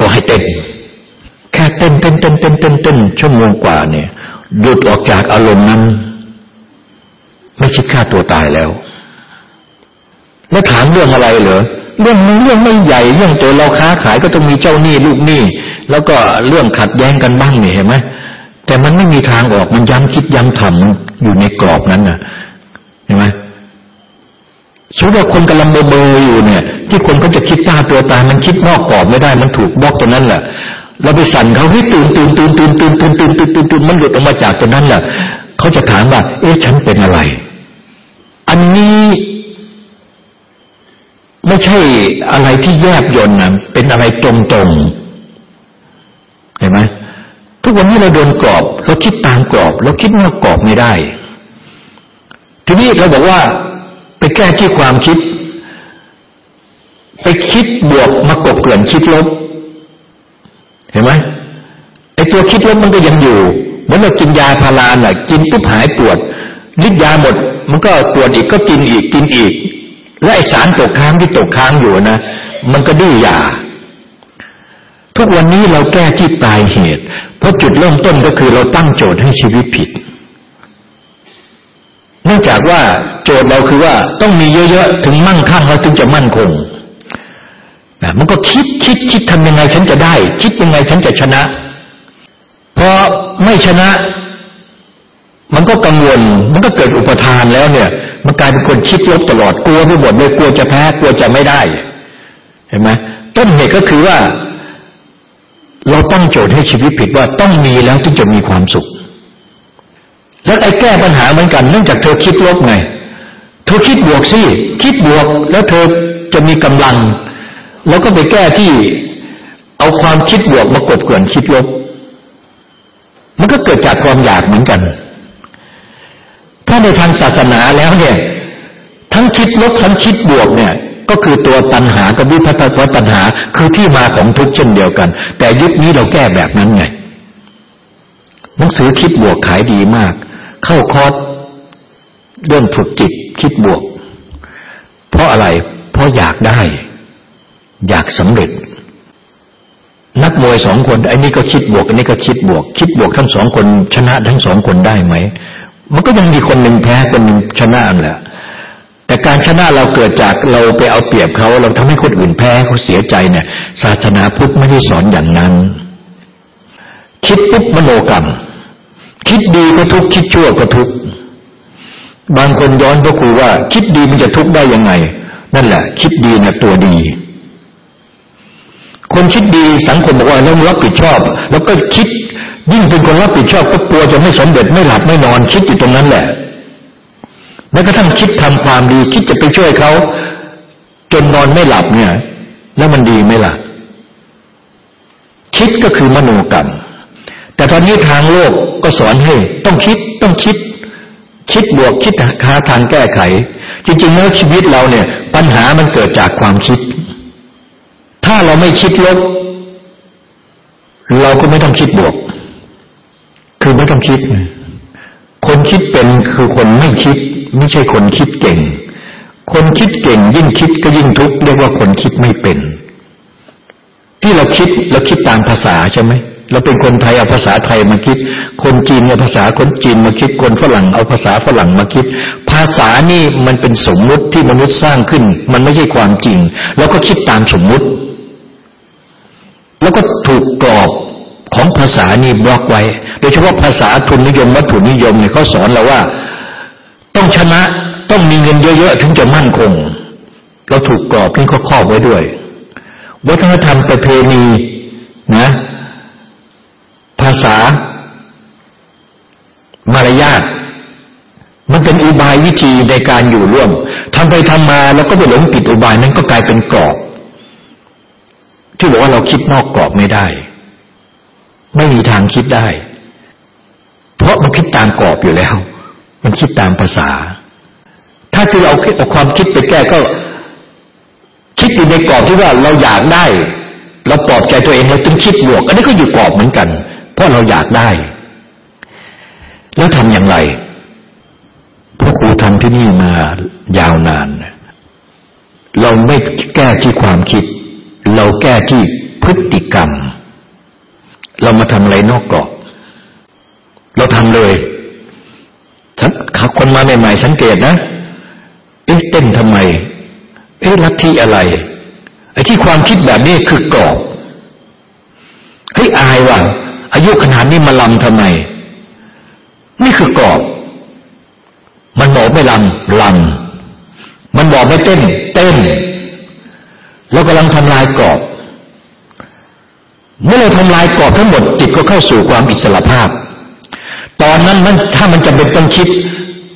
ก็ให้เต้นแค่เต้นเต้นเต้นเต้นเต้นเต้นชั่วโมงกว่าเนี่ยหลุดออกจากอารมณ์นั้น ไม่คิดฆ่าตัวตายแล้ว แล้วถามเรื่องอะไรเหรอเรื่องเรื่องไม่ใหญ่เรื่องตัวเราค้าขายก็ต้องมีเจ้าหนี้ลูกหนี้แล้วก็เรื่องขัดแย้งกันบ้างเนี่ยเห็นไหมแต่มันไม่มีทางออกมันย้ำคิดย้ำทำมันอยู่ในกรอบนั้นน่ะ เห็นไหมสมมติว่าคนกำลังเบอออยู่เนี่ย ที่คนเขาจะคิดตาตัวตายมันคิดนอกกรอบไม่ได้ มันถูกบล็อกตรงนั้นแหละเราไปสั่นเขาให้ตื่นตื่นตื่นตื่นตื่นตื่นตื่นตื่นตื่นตื่นมันหลุดออกมาจากตรงนั้นแหละเขาจะถามว่า เอ๊ะฉันเป็นอะไร อันนี้ไม่ใช่อะไรที่แยบยนนะเป็นอะไรตรงๆเห็นไหมทุกวันนี้เราโดนกรอบ เราคิดตามกรอบ เราคิดนอกกรอบไม่ได้ ทีนี้เราบอกว่า ไปแก้ที่ความคิด ไปคิดบวกมากบเกลื่อนคิดลบ เห็นไหมไอ้ตัวคิดลบมันก็ยังอยู่ เหมือนเรากินยาพาราน่ะ กินปุ๊บหายปวดฤทธิ์ยาหมด มันก็ปวดอีกก็กินอีกกินอีก และไอสารตกค้างที่ตกค้างอยู่นะมันก็ดื้อยาทุกวันนี้เราแก้ที่ปลายเหตุ เพราะจุดเริ่มต้นก็คือเราตั้งโจทย์ให้ชีวิตผิด เนื่องจากว่าโจทย์เราคือว่าต้องมีเยอะๆ ถึงมั่งคั่งแล้วถึงจะมั่นคงนะมันก็คิดคิดคิดทำยังไงฉันจะได้ คิดยังไงฉันจะชนะพอไม่ชนะ มันก็กังวล มันก็เกิดอุปทานแล้วเนี่ย มันกลายเป็นคนคิดลบตลอดกลัวไปหมดเลยกลัวจะแพ้กลัวจะไม่ได้ เห็นไหมต้นเหตุก็คือว่า เราตั้งโจทย์ให้ชีวิตผิดว่าต้องมีแล้วถึงจะมีความสุข แล้วไอ้แก้ปัญหาเหมือนกันเนื่องจากเธอคิดลบไง เธอคิดบวกสิคิดบวกแล้วเธอจะมีกำลัง แล้วก็ไปแก้ที่เอาความคิดบวกมากบเกลื่อนคิดลบ มันก็เกิดจากความอยากเหมือนกัน ถ้าในทางศาสนาแล้วเนี่ย ทั้งคิดลบทั้งคิดบวกเนี่ย ก็คือตัวตัณหากับวิพัฒนาตัณหาคือที่มาของทุกข์เช่นเดียวกัน แต่ยุคนี้เราแก้แบบนั้นไงหนังสือคิดบวกขายดีมาก เข้าคอร์สเรื่องฝึกจิตคิดบวก เพราะอะไร เพราะอยากได้ อยากสำเร็จ นักมวยสองคนไอ้นี่ก็คิดบวกไอันนี้ก็คิดบวก คิดบวกทั้งสองคน ชนะทั้งสองคนได้ไหม มันก็ยังมีคนหนึ่งแพ้คนหนึ่งชนะแหละแต่การชนะเราเกิดจากเราไปเอาเปรียบเขาเราทำให้คนอื่นแพ้เขาเสียใจเนี่ย ศาสนาพุทธไม่ได้สอนอย่างนั้น คิดปุ๊บมโนกรรม คิดดีก็ทุกคิดชั่วก็ทุกบางคนย้อนพระครูว่า คิดดีมันจะทุกได้ยังไง นั่นแหละ คิดดีเนี่ยตัวดี คนคิดดีสังคมบอกว่าเรารับผิดชอบ แล้วก็คิด ยิ่งเป็นคนรับผิดชอบก็กลัวจะไม่สำเร็จไม่หลับไม่นอน คิดอยู่ตรงนั้นแหละแม้กระทั่งคิดทำความดี คิดจะไปช่วยเขาจนนอนไม่หลับเนี่ย แล้วมันดีไหมล่ะ คิดก็คือมโนกรรม แต่ตอนนี้ทางโลกก็สอนให้ต้องคิดต้องคิด คิดบวกคิดหาทางแก้ไข จริงๆแล้วชีวิตเราเนี่ย ปัญหามันเกิดจากความคิด ถ้าเราไม่คิดลบ เราก็ไม่ต้องคิดบวก คือไม่ต้องคิด คนคิดเป็นคือคนไม่คิด ไม่ใช่คนคิดเก่ง คนคิดเก่ง ยิ่งคิดก็ยิ่งทุกข์เรียกว่าคนคิดไม่เป็น ที่เราคิดเราคิดตามภาษาใช่ไหม เราเป็นคนไทยเอาภาษาไทยมาคิด คนจีนเอาภาษาคนจีนมาคิด คนฝรั่งเอาภาษาฝรั่งมาคิด ภาษานี่มันเป็นสมมุติที่มนุษย์สร้างขึ้น มันไม่ใช่ความจริง แล้วก็คิดตามสมมุติ แล้วก็ถูกกรอบของภาษานี่บล็อกไว้ โดยเฉพาะภาษาทุนนิยมวัตถุนิยมเนี่ยเขาสอนเราว่า ต้องชนะต้องมีเงินเยอะๆถึงจะมั่นคง เราถูกกรอบนี่เขาครอบไว้ด้วย วัฒนธรรมประเพณีนะ ษามารยาทมันเป็นอุบายวิธีในการอยู่ร่วมทำไปทำมาแล้วก็ไปหลงติดอุบายนั้นก็กลายเป็นกรอบ ที่บอกว่าเราคิดนอกกรอบไม่ได้ ไม่มีทางคิดได้ เพราะมันคิดตามกรอบอยู่แล้ว มันคิดตามภาษา ถ้าจะเอาเอาความคิดไปแก้ก็ คิดอยู่ในกรอบที่ว่าเราอยากได้ เราปลอบใจตัวเองเราต้องคิดบวก อันนี้ก็อยู่กรอบเหมือนกัน เพราะเราอยากได้ แล้วทำอย่างไรพระครูทำที่นี่มายาวนาน เราไม่แก้ที่ความคิด เราแก้ที่พฤติกรรม เรามาทำอะไรนอกกรอบ เราทำเลยฉันคนมาใหม่ๆสังเกตนะเอ๊ะเต้นทำไม เอ๊ะลัทธิอะไรไอ้ที่ความคิดแบบนี้คือกรอบเฮ้ยอายว่ะ อายุขนาดนี้มาลำทำไม นี่คือกรอบ มันบอกไม่ลำลำมันบอกไม่เต้น เต้นเรากำลังทำลายกรอบ เมื่อเราทำลายกรอบทั้งหมดจิตก็เข้าสู่ความอิสระภาพ ตอนนั้นมันถ้ามันจะเป็นต้องคิด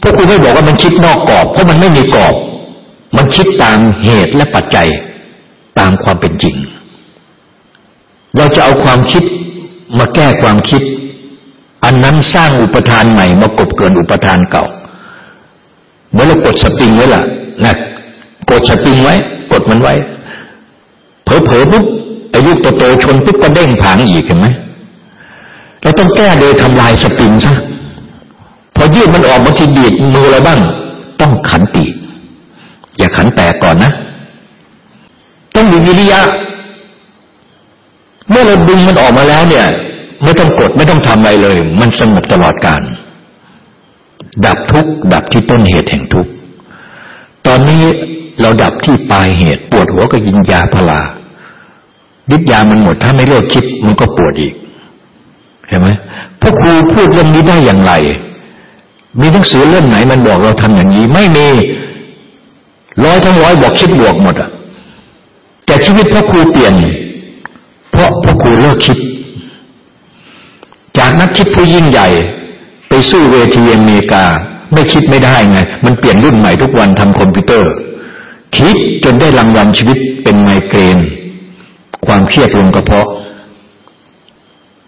พวกคุณไม่บอกว่ามันคิดนอกกรอบ เพราะมันไม่มีกรอบ มันคิดตามเหตุและปัจจัยตามความเป็นจริง เราจะเอาความคิด แก้ความคิด อันนั้นสร้างอุปทานใหม่มากบเกินอุปทานเก่า เหมือนเรากดสปริงไว้ล่ะนะกดสปริงไว้ กดมันไว้ เผลอๆปุ๊บไอ้ลูกโตๆชนปุ๊บก็เด้งผางอีกเห็นไหมเราต้องแก้โดยทำลายสปริงซะพอยืดมันออกบางทีดีดมืออะไรบ้าง ต้องขันติ อย่าขันแตกก่อนนะ ต้องมีวิริยะเมื่อเราดึงมันออกมาแล้วเนี่ย ไม่ต้องกดไม่ต้องทำอะไรเลย มันสงบตลอดการดับทุกข์ดับที่ต้นเหตุแห่งทุกข์ตอนนี้เราดับที่ปลายเหตุ ปวดหัวก็กินยาพาราฤทธิ์ยามันหมดถ้าไม่เลิกคิด มันก็ปวดอีกเห็นไหมพระครูพูดเรื่องนี้ได้อย่างไร มีหนังสือเล่มไหนมันบอกเราทำอย่างนี้ ไม่มีร้อยทั้งร้อยบอกคิดบวกหมดอะแต่ชีวิตพระครูเปลี่ยน เพราะพระครูเลิกคิด จากนักคิดผู้ยิ่งใหญ่ ไปสู้เวทีอเมริกา ไม่คิดไม่ได้ไง มันเปลี่ยนรุ่นใหม่ทุกวันทำคอมพิวเตอร์ คิดจนได้รางวัลชีวิตเป็นไมเกรน ความเครียดลงกระเพาะ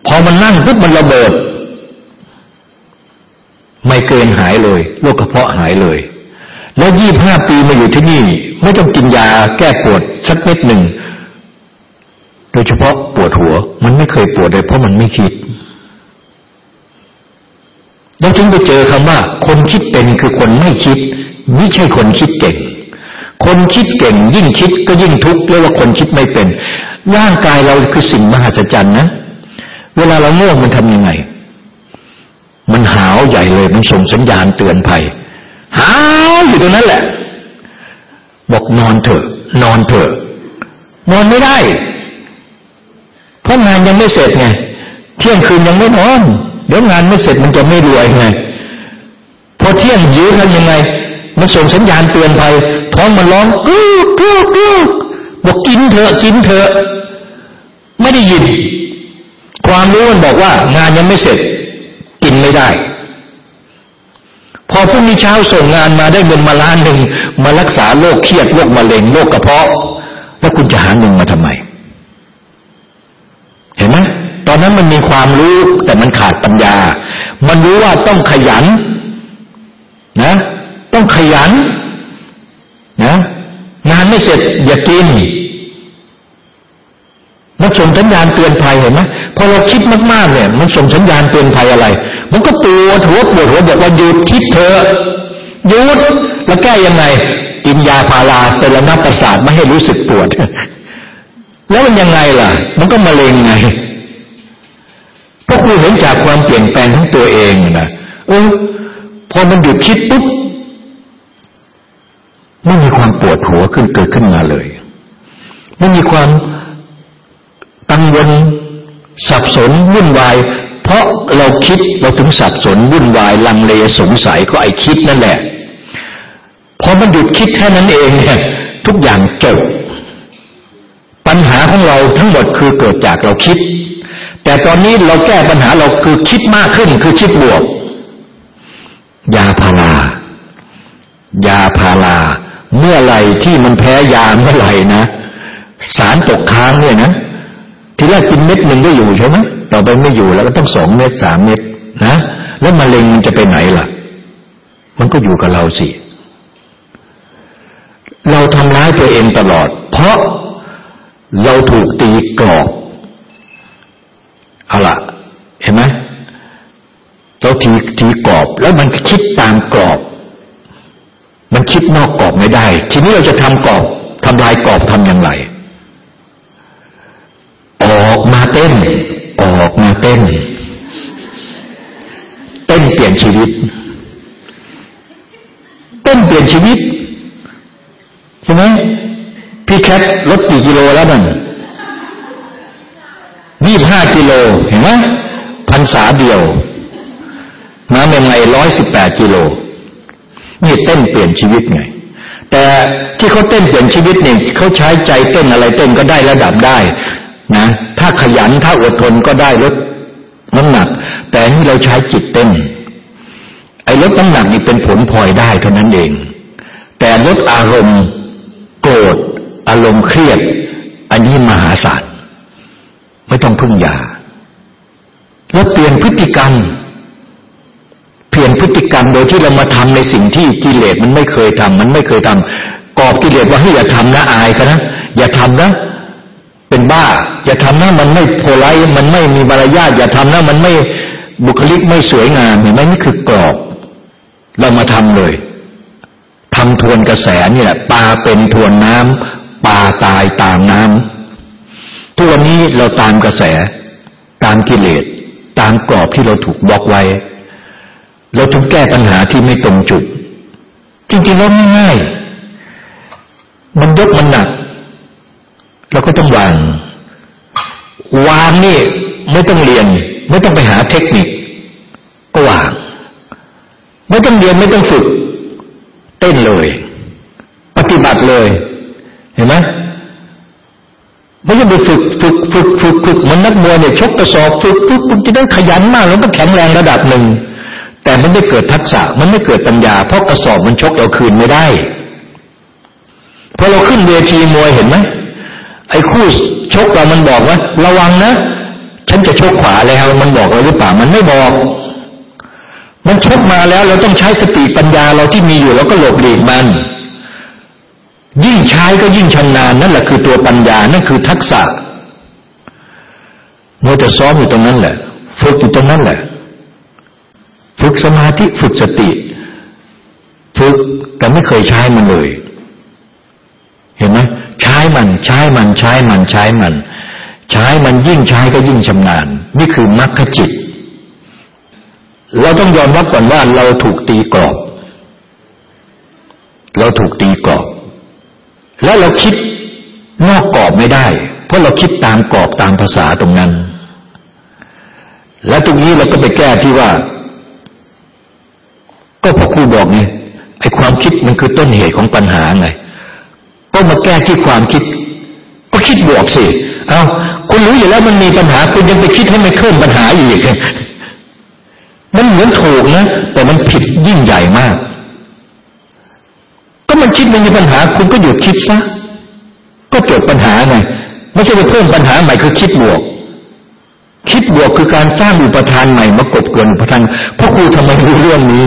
พอมันนั่งปุ๊บมันระเบิด ไมเกรนหายเลยโรคกระเพาะหายเลย แล้วยี่บห้าปีมาอยู่ที่นี่ ไม่ต้องกินยาแก้ปวดสักเม็ดหนึ่งโดยเฉพาะปวดหัว มันไม่เคยปวดเลยเพราะมันไม่คิด แล้วถึงไปเจอคำว่า คนคิดเป็นคือคนไม่คิด ไม่ใช่คนคิดเก่ง คนคิดเก่ง ยิ่งคิดก็ยิ่งทุกข์เรียกว่าคนคิดไม่เป็น ร่างกายเราคือสิ่งมหัศจรรย์นะ เวลาเราง่วงมันทำยังไง มันหาวใหญ่เลยมันส่งสัญญาณเตือนภัย หาวอยู่ตรงนั้นแหละ บอกนอนเถอะ นอนเถอะ นอนไม่ได้ เพราะงานยังไม่เสร็จไง เที่ยงคืนยังไม่นอน เดี๋ยวงานไม่เสร็จมันจะไม่รวยไงพอเที่ยงยื้อกันยังไง มันส่งสัญญาณเตือนภัยท้องมันร้องกรูกกรูกกรูบอกกินเถอะกินเถอะไม่ได้ยิน ความรู้มันบอกว่า งานยังไม่เสร็จ กินไม่ได้ พอพรุ่งนี้เช้าส่งงานมาได้เงินมาล้านหนึ่งมารักษาโรคเครียดโรคมะเร็งโรคกระเพาะ แล้วคุณจะหาเงินมาทำไมเห็นไม อนนั้นมันมีความรู้แต่มันขาดปัญญา มันรู้ว่าต้องขยันนะ ต้องขยันนะงานไม่เสร็จอย่ากินมันส่งสัญญาณเตือนภัยเห็นไหมพอเราคิดมากๆเนี่ย มันส่งสัญญาณเตือนภัยอะไร มันก็ปวดหัวปวดหัวบอกว่าหยุดคิดเถอะหยุดแล้วแก้ยังไงกินยาพาราเป็นระงับประสาทไม่ให้รู้สึกปวด แล้วมันยังไงล่ะ มันก็มะเร็งไง ก็คือเห็นจากความเปลี่ยนแปลงของตัวเองนะเออพอมันหยุดคิดปุ๊บไม่มีความปวดหัวขึ้นเกิดขึ้นมาเลยไม่มีความกังวลสับสนวุ่นวาย เพราะเราคิดเราถึงสับสนวุ่นวายลังเลสงสัยก็ไอคิดนั่นแหละพอมันหยุดคิดแค่นั้นเองเนี่ยทุกอย่างจบปัญหาของเราทั้งหมดคือเกิดจากเราคิด แต่ตอนนี้เราแก้ปัญหาเราคือคิดมากขึ้นคือคิดบวก ยาพารายาพาราเมื่อไหร่ที่มันแพ้ยาเมื่อไหร่นะสารตกค้างเนี่ยนะทีแรกกินเม็ดหนึ่งก็อยู่ใช่ไหมต่อไปไม่อยู่แล้วก็ต้องสองเม็ดสามเม็ดนะแล้วมะเร็งมันจะไปไหนล่ะ มันก็อยู่กับเราสิ เราทำร้ายตัวเองตลอด เพราะเราถูกตีกรอบ เอาละเห็นไหมเราทีทีกรอบ แล้วมันคิดตามกรอบ มันคิดนอกกรอบไม่ได้ ทีนี้เราจะทำกรอบทำลายกรอบทำอย่างไร ออกมาเต้น ออกมาเต้น เต้นเปลี่ยนชีวิต เต้นเปลี่ยนชีวิตใช่ไหมพี่แคทลดกี่กิโลแล้วนั่น ยี่บห้ากิโลเห็นไหมพันษาเดียวมาใหม่ร้อยสิบแปดกิโลนี่เต้นเปลี่ยนชีวิตไง แต่ที่เขาเต้นเปลี่ยนชีวิตเนี่ยเขาใช้ใจเต้นอะไรเต้นก็ได้ระดับได้นะถ้าขยันถ้าอดทนก็ได้ลดน้ำหนัก แต่นี่เราใช้จิตเต้น ไอ้ลดน้ำหนักนี่เป็นผลพลอยได้เท่านั้นเอง แต่ลดอารมณ์โกรธอารมณ์เครียด อันนี้มหาศาล ไม่ต้องพึ่งยา แล้วเปลี่ยนพฤติกรรม เปลี่ยนพฤติกรรมโดยที่เรามาทำในสิ่งที่กิเลสมันไม่เคยทำมันไม่เคยทำกอบกิเลสว่าให้อย่าทำนะอายกันนะอย่าทำนะเป็นบ้า อย่าทำนะมันไม่โพลายมันไม่มีมารยาทอย่าทำนะมันไม่บุคลิกไม่สวยงามเห็นไหมนี่คือกรอบ เรามาทำเลยทำทวนกระแสนี่แหละปลาเป็นทวนน้ำปลาตายตามน้ำ ทุกวันนี้เราตามกระแส ตามกิเลส ตามกรอบที่เราถูกบล็อกไว้ เราต้องแก้ปัญหาที่ไม่ตรงจุด จริงๆแล้วง่ายๆมันยกมันหนัก เราก็ต้องวาง วางนี่ไม่ต้องเรียน ไม่ต้องไปหาเทคนิค ก็วาง ไม่ต้องเรียนไม่ต้องฝึก เต้นเลย ปฏิบัติเลย เห็นไหมไม่ใช่ไปฝึก ฝึกฝึกฝึกฝึกมันนักมวยเนี่ยชกกระสอบฝึกฝึกคุณจะได้ขยันมากแล้วก็แข็งแรงระดับหนึ่ง แต่มันไม่เกิดทักษะมันไม่เกิดปัญญา เพราะกระสอบมันชกเราคืนไม่ได้พอเราขึ้นเวทีมวยเห็นไหมไอ้คู่ชกเรามันบอกว่า ระวังนะ ฉันจะชกขวาแล้วมันบอกเราหรือเปล่ามันไม่บอก มันชกมาแล้วเราต้องใช้สติปัญญาเราที่มีอยู่เราก็หลบหลีกมันยิ่งใช้ก็ยิ่งชำนาญนั่นแหละคือตัวปัญญา นั่นคือทักษะ มัวแต่ซ้อมอยู่ตรงนั้นแหละ ฝึกอยู่ตรงนั้นแหละ ฝึกสมาธิฝึกสติ ฝึกแต่ไม่เคยใช้มันเลย เห็นไหมใช้มันใช้มันใช้มันใช้มัน ใช้มันยิ่งใช้ก็ยิ่งชำนาญ นี่คือมรรคจิต เราต้องยอมรับก่อนว่าเราถูกตีกรอบ เราถูกตีกรอบ แล้วเราคิดนอกกรอบไม่ได้ เพราะเราคิดตามกรอบตามภาษาตรงนั้น และตรงนี้เราก็ไปแก้ที่ว่า ก็พอครูบอกไงไอ้ความคิดมันคือต้นเหตุของปัญหาไงก็มาแก้ที่ความคิด ก็คิดบวกสิเอาคุณรู้อยู่แล้วมันมีปัญหา คุณยังไปคิดให้มันเพิ่มปัญหาอีกมันเหมือนถูกนะแต่มันผิดยิ่งใหญ่มาก ก็มันคิดมันมีปัญหา คุณก็หยุดคิดซะก็จบปัญหาไงไม่ใช่ไปเพิ่มปัญหาใหม่คือคิดบวก คิดบวกคือการสร้างอุปทานใหม่มากบเกินอุปทานพ่อครูทำไมรู้เรื่องนี้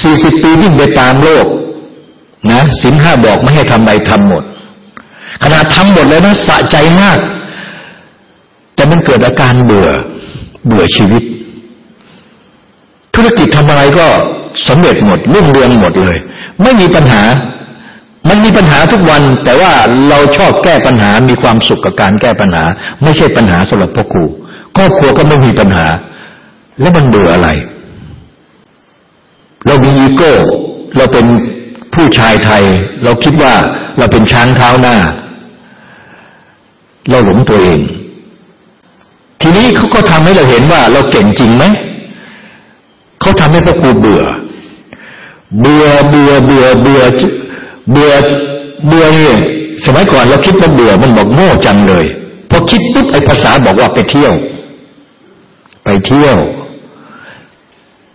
สี่สิบปีวิ่งไปตามโลกนะสินห้าบอกไม่ให้ทำอะไรทำหมด ขนาดทำหมดแล้วนะสะใจมาก แต่มันเกิดอาการเบื่อ เบื่อชีวิต ธุรกิจทำอะไรก็สำเร็จหมดรุ่งเรืองหมดเลย ไม่มีปัญหา มันมีปัญหาทุกวัน แต่ว่าเราชอบแก้ปัญหามีความสุขกับการแก้ปัญหา ไม่ใช่ปัญหาสำหรับพ่อครู ครอบครัวก็ไม่มีปัญหา แล้วมันเบื่ออะไร เรามีอีโก้ เราเป็นผู้ชายไทย เราคิดว่าเราเป็นช้างเท้าหน้า เราหลงตัวเอง ทีนี้เขาก็ทำให้เราเห็นว่า เราเก่งจริงไหมเขาทำให้พระครูเบื่อ เบื่อเบื่อเบื่อเบื่อเบื่อเบื่อเนี่ยสมัยก่อนเราคิดว่าเบื่อมันบอกโง่จังเลยพอคิดปุ๊บไอ้ภาษาบอกว่าไปเที่ยว ไปเที่ยว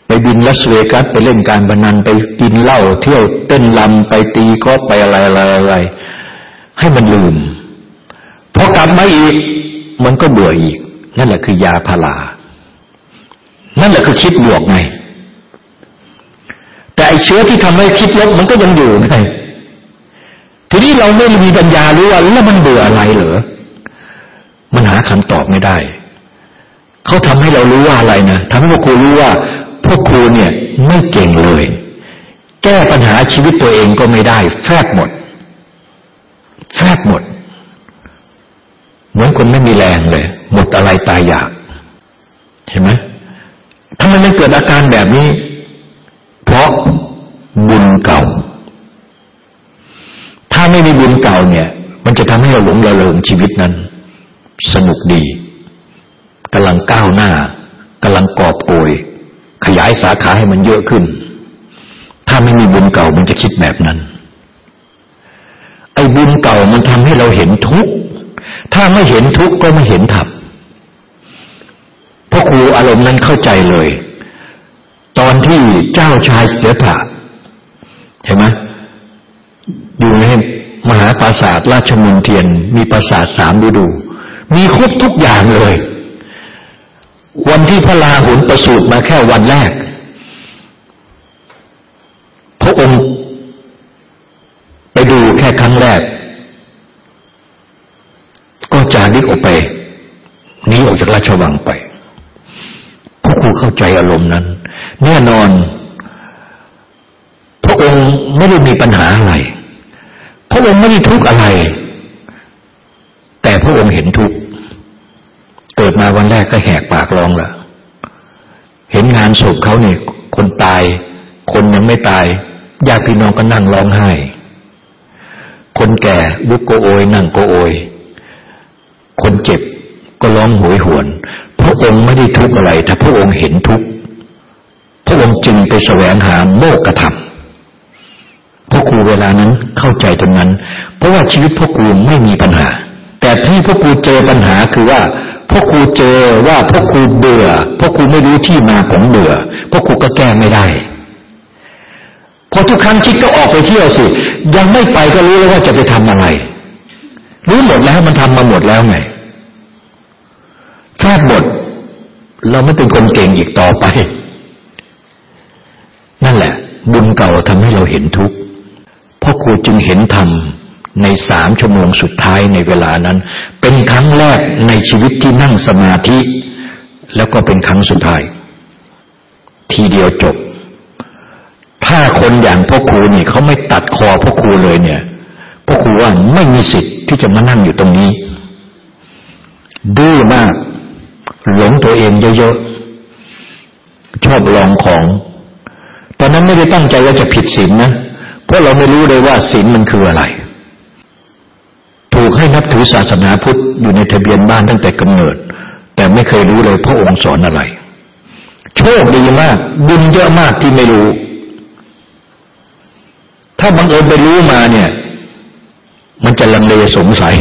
ไปบินลัสเวกัสไปเล่นการพนันไปกินเหล้าเที่ยวเต้นลำไปตีกอล์ฟไปอะไรอะไรอะไรให้มันลืมพอกลับมาอีก มันก็เบื่ออีก นั่นแหละคือยาพารานั่นแหละคือคิดบวกไง แต่ไอเชื้อที่ทำให้คิดลบมันก็ยังอยู่ไงทีนี้เราไม่มีปัญญารู้ว่าแล้วมันเบื่ออะไรเหรอมันหาคำตอบไม่ได้ เขาทำให้เรารู้ว่าอะไรนะทำให้พวกครูรู้ว่า พวกครูเนี่ยไม่เก่งเลย แก้ปัญหาชีวิตตัวเองก็ไม่ได้ แฟบหมด แฟบหมด เหมือนคนไม่มีแรงเลย หมดอะไรตายอยาก เห็นไหมทำไมมันเกิดอาการแบบนี้ เพราะบุญเก่า ถ้าไม่มีบุญเก่าเนี่ย มันจะทำให้เราหลงระเริงชีวิตนั้น สนุกดี กำลังก้าวหน้ากำลังกอบโกย ขยายสาขาให้มันเยอะขึ้น ถ้าไม่มีบุญเก่ามันจะคิดแบบนั้น ไอ้บุญเก่ามันทำให้เราเห็นทุกข์ ถ้าไม่เห็นทุกข์ก็ไม่เห็นธรรมพ่อครูอารมณ์นั้นเข้าใจเลย ตอนที่เจ้าชายเสียถะเห็นไหมอยู่ในมหาปราสาทราชมนเทียน มีปราสาทสามฤดู มีครบทุกอย่างเลย วันที่พระลาหุนประสูติมาแค่วันแรก พระองค์ไปดูแค่ครั้งแรก ก็จาริกออกไปหนีออกจากราชวังไปพระครูเข้าใจอารมณ์นั้น แน่นอน พระองค์ไม่ได้มีปัญหาอะไร พระองค์ไม่ได้ทุกข์อะไร แต่พระองค์เห็นทุกข์ เกิดมาวันแรกก็แหกปากร้องละเห็นงานศพเขาเนี่ยคนตาย คนยังไม่ตายญาติพี่น้องก็นั่งร้องไห้ คนแก่ลุกโกโอย นั่งโกโอย คนเจ็บก็ร้องหวยหวน พระองค์ไม่ได้ทุกข์อะไร แต่พระองค์เห็นทุกข์พระองค์จึงไปแสวงหาโมกขธรรมพ่อครูเวลานั้นเข้าใจตรงนั้น เพราะว่าชีวิตพ่อครูไม่มีปัญหา แต่ที่พ่อครูเจอปัญหาคือว่า พ่อครูเจอว่าพ่อครูเบื่อพ่อครูไม่รู้ที่มาของเบื่อพ่อครูก็แก้ไม่ได้พอทุกครั้งคิดก็ออกไปเที่ยวสิ ยังไม่ไปก็รู้แล้วว่าจะไปทำอะไร รู้หมดแล้วมันทำมาหมดแล้วไงแค่บทเราไม่เป็นคนเก่งอีกต่อไป นั่นแหละ บุญเก่าทำให้เราเห็นทุกข์พ่อครูจึงเห็นธรรม ในสามชั่วโมงสุดท้ายในเวลานั้น เป็นครั้งแรกในชีวิตที่นั่งสมาธิ แล้วก็เป็นครั้งสุดท้าย ทีเดียวจบ ถ้าคนอย่างพ่อครูนี่เขาไม่ตัดคอพ่อครูเลยเนี่ยพ่อครูว่าไม่มีสิทธิ์ที่จะมานั่งอยู่ตรงนี้ ดื้อมาก หลงตัวเองเยอะๆชอบลองของ ตอนนั้นไม่ได้ตั้งใจว่าจะผิดศีลนนะเพราะเราไม่รู้เลยว่าศีลมันคืออะไร กให้นับถือศาสนาพุทธอยู่ในทะเบียนบ้านตั้งแต่กำเนิด แต่ไม่เคยรู้เลยพระองค์สอนอะไร โชคดีมาก บุญเยอะมากที่ไม่รู้ ถ้าบังเอิญไปรู้มาเนี่ย มันจะลังเลสงสัย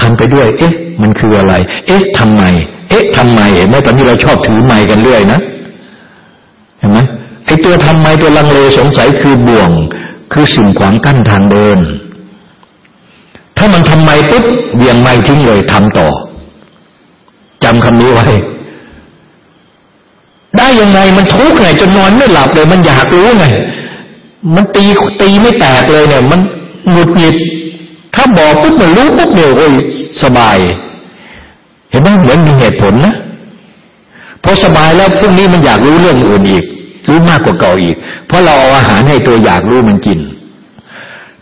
ทำไปด้วย เอ๊ะ มันคืออะไร เอ๊ะทำไม เอ๊ะทำไมเห็นไหมตอนนี้เราชอบถือไม้กันเรื่อยนะเห็นไหมไอ้ตัวทำไมตัวลังเลสงสัยคือบ่วง คือสิ่งขวางกั้นทางเดิน ถ้ามันทำไมปุ๊บเวียงไม่ทิ้งเลยทำต่อจำคำนี้ไว้ ได้ยังไงมันทุกข์ไงจนนอนไม่หลับเลย มันอยากรู้ไงมันตีตีไม่แตกเลยเนี่ย มันหงุดหงิดถ้าบอกปุ๊บมันรู้ปุ๊บเดียวโอ้ยสบาย เห็นไหมเหมือนมีเหตุผลนะพอสบายแล้วพรุ่งนี้มันอยากรู้เรื่องอื่นอีก รู้มากกว่าเก่าอีก เพราะเราเอาอาหารให้ตัวอยากรู้มันกิน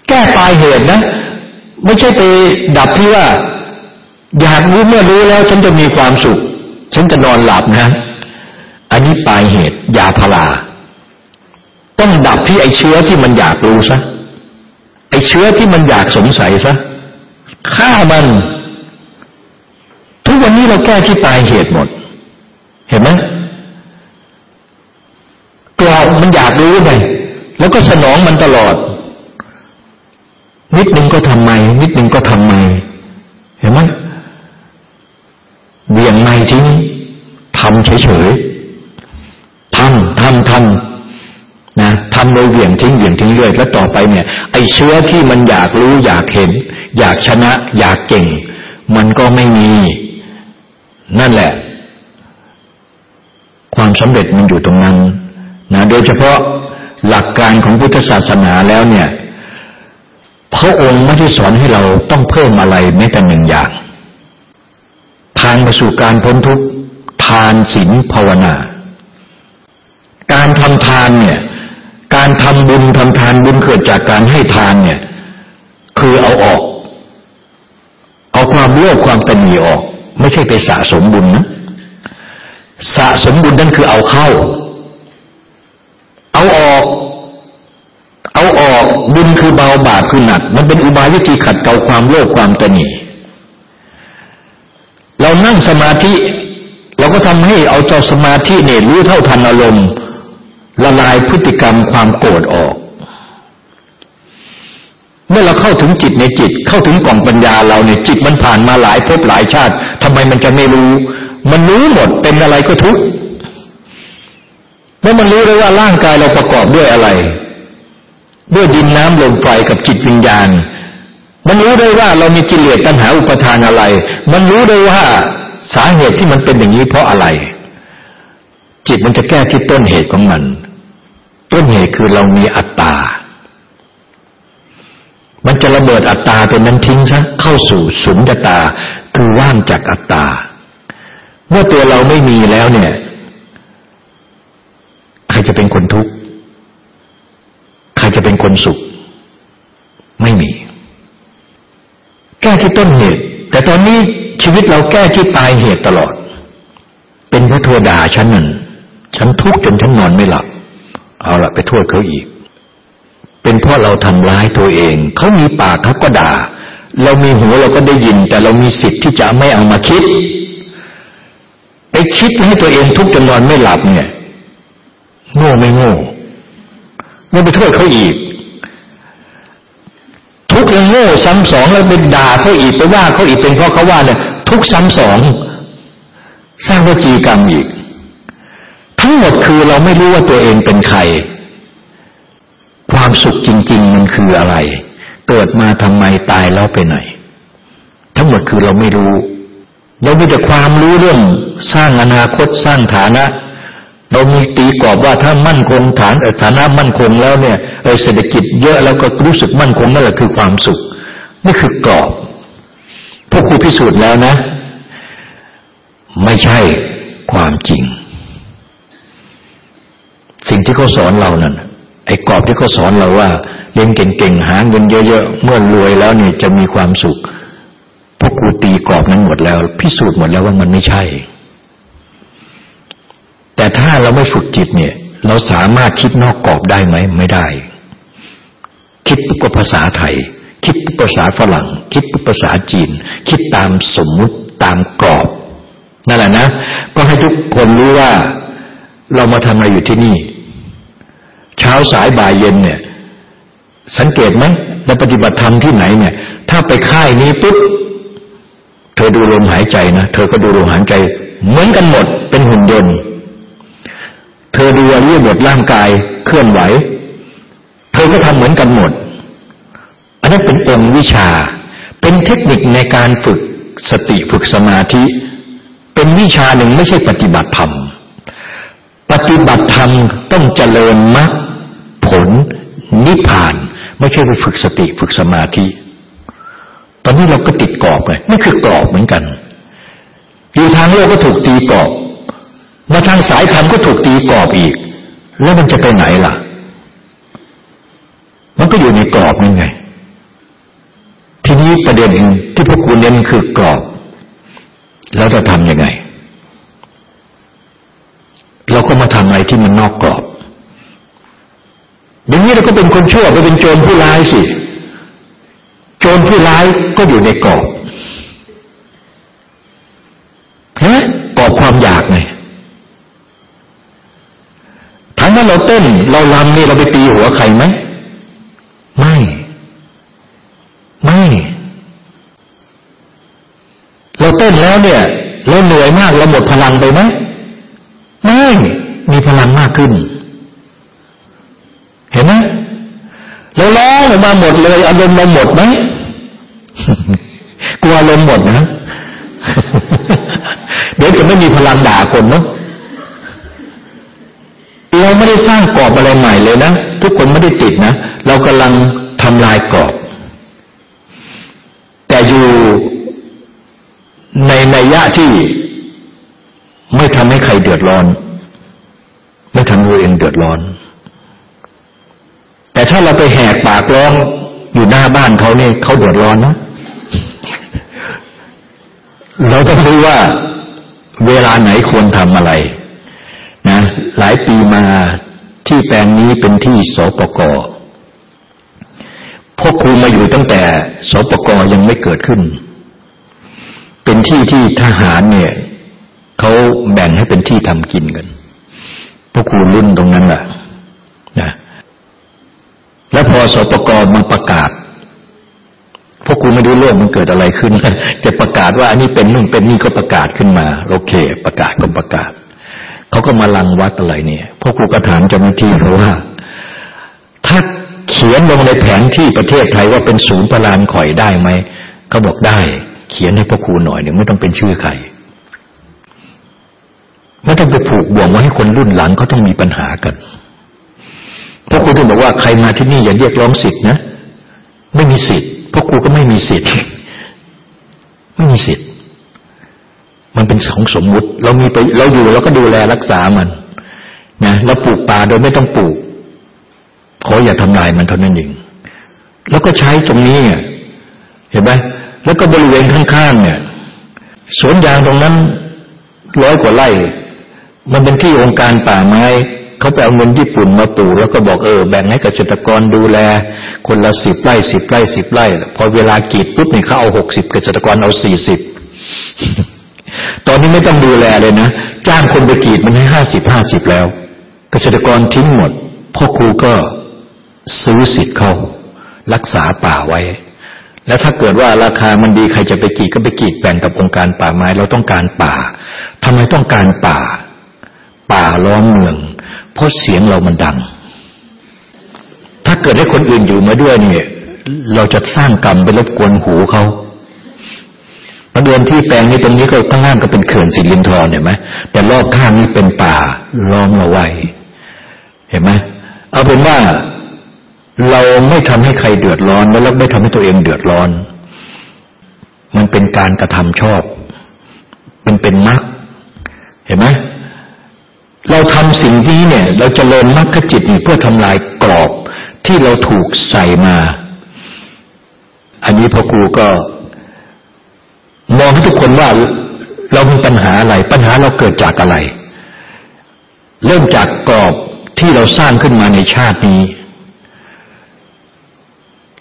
แก้ปลายเหตุนะ ไม่ใช่ไปดับที่ว่า อยากรู้เมื่อรู้แล้ว ฉันจะมีความสุข ฉันจะนอนหลับนะ อันนี้ปลายเหตุยาพาราต้องดับที่ไอเชื้อที่มันอยากรู้ซะไอเชื้อที่มันอยากสงสัยซะฆ่ามัน ทุกวันนี้เราแก้ที่ปลายเหตุหมด เห็นไหมกรอบมันอยากรู้ไงแล้วก็สนองมันตลอด นิดหนึ่งก็ทำไม นิดหนึ่งก็ทำไม เห็นไหมเบี่ยงไม่ทิ้งทำเฉยๆทำทำทำนะทำโดยเบี่ยงทิ้งเบี่ยงทิ้งเรื่อยแล้วต่อไปเนี่ย ไอ้เชื้อที่มันอยากรู้อยากเห็น อยากชนะ อยากเก่ง มันก็ไม่มี นั่นแหละ ความสำเร็จมันอยู่ตรงนั้นนะโดยเฉพาะหลักการของพุทธศาสนาแล้วเนี่ย พระองค์ไม่ได้สอนให้เราต้องเพิ่มอะไรแม้แต่หนึ่งอย่าง ทางไปสู่การพ้นทุกข์ทานศีลภาวนา การทำทานเนี่ย การทำบุญทำทานบุญเกิดจากการให้ทานเนี่ย คือเอาออก เอาความโลภความตนีออก ไม่ใช่ไปสะสมบุญนะสะสมบุญนั่นคือเอาเข้า เอาออก เอาออกบุญคือเบาบาปคือหนัก มันเป็นอุบายวิธีขัดเกลาความโลภความตนีเรานั่งสมาธิ เราก็ทำให้เอาจอสมาธิเนี่ยรู้เท่าทันอารมณ์ ละลายพฤติกรรมความโกรธออก เมื่อเราเข้าถึงจิตในจิต เข้าถึงกล่องปัญญาเราเนี่ยจิตมันผ่านมาหลายภพหลายชาติทำไมมันจะไม่รู้ มันรู้หมดเป็นอะไรก็ทุกเมื่อมันรู้เลยว่าร่างกายเราประกอบด้วยอะไร ด้วยดินน้ำลมไฟกับจิตวิญญาณ มันรู้ได้ว่าเรามีกิเลสตัณหาอุปทานอะไร มันรู้ได้ว่าสาเหตุที่มันเป็นอย่างนี้เพราะอะไร จิตมันจะแก้ที่ต้นเหตุของมัน ต้นเหตุคือเรามีอัตตา มันจะระเบิดอัตตาเป็นนั้นทิ้งซะเข้าสู่สุญญตา คือว่างจากอัตตา เมื่อตัวเราไม่มีแล้วเนี่ย ใครจะเป็นคนทุกข์ จะเป็นคนสุข ไม่มี แก้ที่ต้นเหตุ แต่ตอนนี้ชีวิตเราแก้ที่ปลายเหตุตลอด เป็นพระโทดาฉันนั่นฉันทุกข์จนฉันนอนไม่หลับ เอาละไปโทษเขาอีก เป็นเพราะเราทำร้ายตัวเอง เขามีปากเขาก็ด่า เรามีหูเราก็ได้ยิน แต่เรามีสิทธิ์ที่จะไม่เอามาคิด ไปคิดให้ตัวเองทุกข์จนนอนไม่หลับเนี่ย โง่ไม่โง่ ไม่ไปโทษเขาอีก ทุกยังโง่ซ้ำสองแล้วไปด่าเขาอีกไปว่าเขาอีกเป็นเพราะเขาว่าเนี่ยทุกซ้ำสองสร้างวจีกรรมอีก ทั้งหมดคือเราไม่รู้ว่าตัวเองเป็นใคร ความสุขจริง ๆ มันคืออะไร เกิดมาทำไมตายแล้วไปไหน ทั้งหมดคือเราไม่รู้เรามีแต่ความรู้เรื่องสร้างอนาคตสร้างฐานะ เรามีตีกรอบว่าถ้ามั่นคงฐานฐานะมั่นคงแล้วเนี่ยเศรษฐกิจเยอะแล้วก็รู้สึกมั่นคงนั่นแหละคือความสุขนี่คือกรอบพวกครูพิสูจน์แล้วนะ ไม่ใช่ความจริง สิ่งที่เขาสอนเรานั่นไอ้กรอบที่เขาสอนเราว่าเรียนเก่งๆหาเงินเยอะๆเมื่อรวยแล้วเนี่ยจะมีความสุขพวกกูตีกรอบนั้นหมดแล้ว พิสูจน์หมดแล้วว่ามันไม่ใช่ แต่ถ้าเราไม่ฝึกจิตเนี่ย เราสามารถคิดนอกกรอบได้ไหมไม่ได้ คิดปุ๊บภาษาไทย คิดปุ๊บภาษาฝรั่ง คิดปุ๊บภาษาจีน คิดตามสมมุติตามกรอบนั่นแหละนะ ก็ให้ทุกคนรู้ว่าเรามาทำอะไรอยู่ที่นี่ เช้าสายบ่ายเย็นเนี่ย สังเกตไหมในปฏิบัติธรรมที่ไหนเนี่ย ถ้าไปค่ายนี้ปุ๊บเธอดูลมหายใจนะ เธอก็ดูลมหายใจ เหมือนกันหมดเป็นหุ่นยนต์ เธอดูอริยบทร่างกายเคลื่อนไหว เธอก็ทำเหมือนกันหมด อันนั้นเป็นองค์วิชา เป็นเทคนิคในการฝึกสติฝึกสมาธิ เป็นวิชาหนึ่งไม่ใช่ปฏิบัติธรรม ปฏิบัติธรรมต้องเจริญมรรคผลนิพพาน ไม่ใช่ไปฝึกสติฝึกสมาธิ ตอนนี้เราก็ติดกรอบไงนี่คือกรอบเหมือนกัน อยู่ทางโลกก็ถูกตีกรอบ มาทางสายธรรมก็ถูกตีกรอบอีก แล้วมันจะไปไหนล่ะ มันก็อยู่ในกรอบนี่ไง ทีนี้ประเด็นที่พวกคุณเน้นคือกรอบ แล้วจะทำยังไง เราก็มาทำอะไรที่มันนอกกรอบอย่างนี้เราก็เป็นคนชั่วก็เป็นโจรผู้ร้ายสิ โจรผู้ร้ายก็อยู่ในกรอบเห็นไหมกรอบความอยากไง ทั้งนั้นเราเต้น เราลำนี่เราไปตีหัวใครไหมไม่ ไม่ เราเต้นแล้วเนี่ย เราเหนื่อยมากเราหมดพลังไปไหมไม่มีพลังมากขึ้น เห็นไหมเราร้องออกมาหมดเลยอารมณ์เราหมดไหมกลัวอารมณ์หมดนะเดี๋ยวจะไม่มีพลังด่าคนเนาะ เราไม่ได้สร้างกรอบอะไรใหม่เลยนะ ทุกคนไม่ได้ติดนะ เรากำลังทำลายกรอบ แต่อยู่ในในยะที่ไม่ทำให้ใครเดือดร้อน ไม่ทำตัวเองเดือดร้อน แต่ถ้าเราไปแหกปากร้องอยู่หน้าบ้านเขาเนี่ยเขาเดือดร้อนนะ เราต้องรู้ว่าเวลาไหนควรทำอะไร นะหลายปีมาที่แปลงนี้เป็นที่สปกพวกครูมาอยู่ตั้งแต่สปกยังไม่เกิดขึ้น เป็นที่ที่ทหารเนี่ยเขาแบ่งให้เป็นที่ทำกินกันพวกครูรุ่นตรงนั้นแหละนะแล้วพอสปกมาประกาศพวกครูไม่รู้เรื่องมันเกิดอะไรขึ้น จะประกาศว่าอันนี้เป็นนู่นเป็นนี่ก็ประกาศขึ้นมา โอเค ประกาศก็ประกาศ เขาก็มาลังวัดอะไรเนี่ยพวกครูก็ถามเจ้าหน้าที่เพราะว่า ถ้าเขียนลงในแผนที่ประเทศไทยว่าเป็นศูนย์พลานข่อยได้ไหมเขาบอกได้ เขียนให้พวกครูหน่อยหนึ่งไม่ต้องเป็นชื่อใครไม่ต้องไปผูกบ่วงไว้ให้คนรุ่นหลังเขาต้องมีปัญหากันพราะครูถึงบอกว่าใครมาที่นี่อย่าเรียกร้องสิทธินะ ไม่มีสิทธิ์พราะครูก็ไม่มีสิทธิ์ไม่มีสิทธิ์ มันเป็นของสมมุติ เรามีไปเราอยู่เราก็ดูแลรักษามันนะแล้วปลูกป่าโดยไม่ต้องปลูก ขออย่าทำลายมันเท่านั้นเองแล้วก็ใช้ตรงนี้เห็นไหมแล้วก็บริเวณข้างๆเนี่ยสวนยางตรงนั้นร้อยกว่าไร่ มันเป็นที่องค์การป่าไม้เขาไปเอาเงินญี่ปุ่นมาปลูกแล้วก็บอกเออแบ่งให้เกษตรกรดูแล คนละสิบไร่สิบไร่สิบไร่ พอเวลากีดปุ๊บเนี่ยเขาเอาหกสิบเกษตรกรเอาสี่สิบ ตอนนี้ไม่ต้องดูแลเลยนะ จ้างคนไปกรีดมันให้ห้าสิบห้าสิบแล้ว เกษตรกรทิ้งหมดพ่อครูก็ซื้อสิทธิ์เขารักษาป่าไว้ แล้วถ้าเกิดว่าราคามันดีใครจะไปกรีดก็ไปกรีดแบ่งกับองค์การป่าไม้เราต้องการป่าทำไมต้องการป่า ป่าล้อมเมือง เพราะเสียงเรามันดัง ถ้าเกิดให้คนอื่นอยู่มาด้วยเนี่ย เราจะสร้างกรรมไปรบกวนหูเขา มาเดือนที่แปลงนี้ตรงนี้ก็ข้างล่างก็เป็นเขื่อนสิรินทรเห็นไหมแต่รอบข้างนี้เป็นป่าล้อมเราไว้ เห็นไหมเอาเป็นว่าเราไม่ทำให้ใครเดือดร้อน แล้วไม่ทำให้ตัวเองเดือดร้อน มันเป็นการกระทำชอบ มันเป็นมรรคเห็นไหมเราทำสิ่งนี้เนี่ย เราจเจริญมรรคจิตเพื่อทำลายกรอบที่เราถูกใส่มา อันนี้พ่อครูก็ มองให้ทุกคนว่าเรามีปัญหาอะไร ปัญหาเราเกิดจากอะไร เริ่มจากกรอบที่เราสร้างขึ้นมาในชาตินี้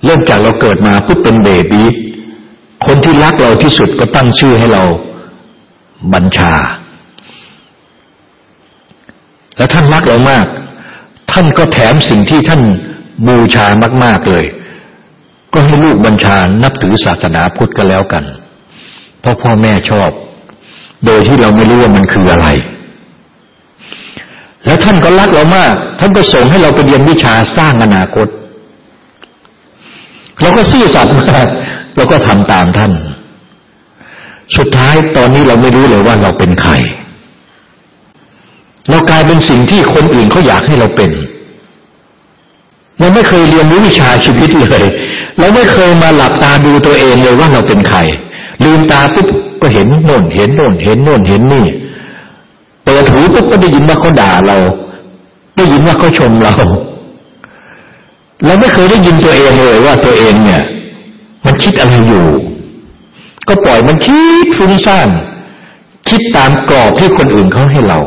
เริ่มจากเราเกิดมาปุ๊บเป็นเบบีคนที่รักเราที่สุดก็ตั้งชื่อให้เราบัญชา แล้วท่านรักเรามาก ท่านก็แถมสิ่งที่ท่านบูชามาก ๆเลย ก็ให้ลูกบัญชานับถือศาสนาพุทธก็แล้วกัน เพราะพ่อแม่ชอบ โดยที่เราไม่รู้ว่ามันคืออะไร แล้วท่านก็รักเรามาก ท่านก็ส่งให้เราไปเรียนวิชาสร้างอนาคต เราก็ซื่อสัตย์มากเราก็ทำตามท่าน สุดท้ายตอนนี้เราไม่รู้เลยว่าเราเป็นใคร เรากลายเป็นสิ่งที่คนอื่นเขาอยากให้เราเป็นเราไม่เคยเรียนรู้วิชาชีวิตเลย เราไม่เคยมาหลับตาดูตัวเองเลยว่าเราเป็นใคร ลืมตาปุ๊บก็เห็นโน่นเห็นโน่นเห็นโน่นเห็นนี่ เปิดหูปุ๊บก็ได้ยินว่าเขาด่าเรา ได้ยินว่าเขาชมเรา เราไม่เคยได้ยินตัวเองเลยว่าตัวเองเนี่ย มันคิดอะไรอยู่ ก็ปล่อยมันคิดฟุ้งซ่านคิดตามกรอบที่คนอื่นเขาให้เรา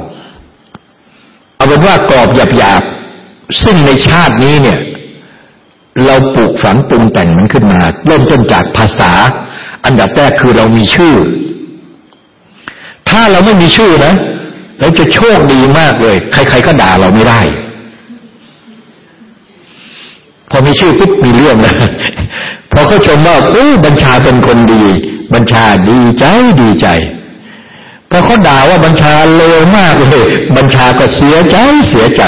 เอาเป็นว่ากรอบหยาบๆซึ่งในชาตินี้เนี่ย เราปลูกฝังปรุงแต่งมันขึ้นมา เริ่มต้นจากภาษา อันดับแรกคือเรามีชื่อ ถ้าเราไม่มีชื่อนะเราจะโชคดีมากเลย ใคร ๆ ก็ด่าเราไม่ได้ พอมีชื่อปุ๊บมีเรื่องนะพอเขาชมว่าโอ้บัญชาเป็นคนดี บัญชาดีใจดีใจพอเขาด่าว่าบัญชาเลวมากเลยบัญชาก็เสียใจเสียใจ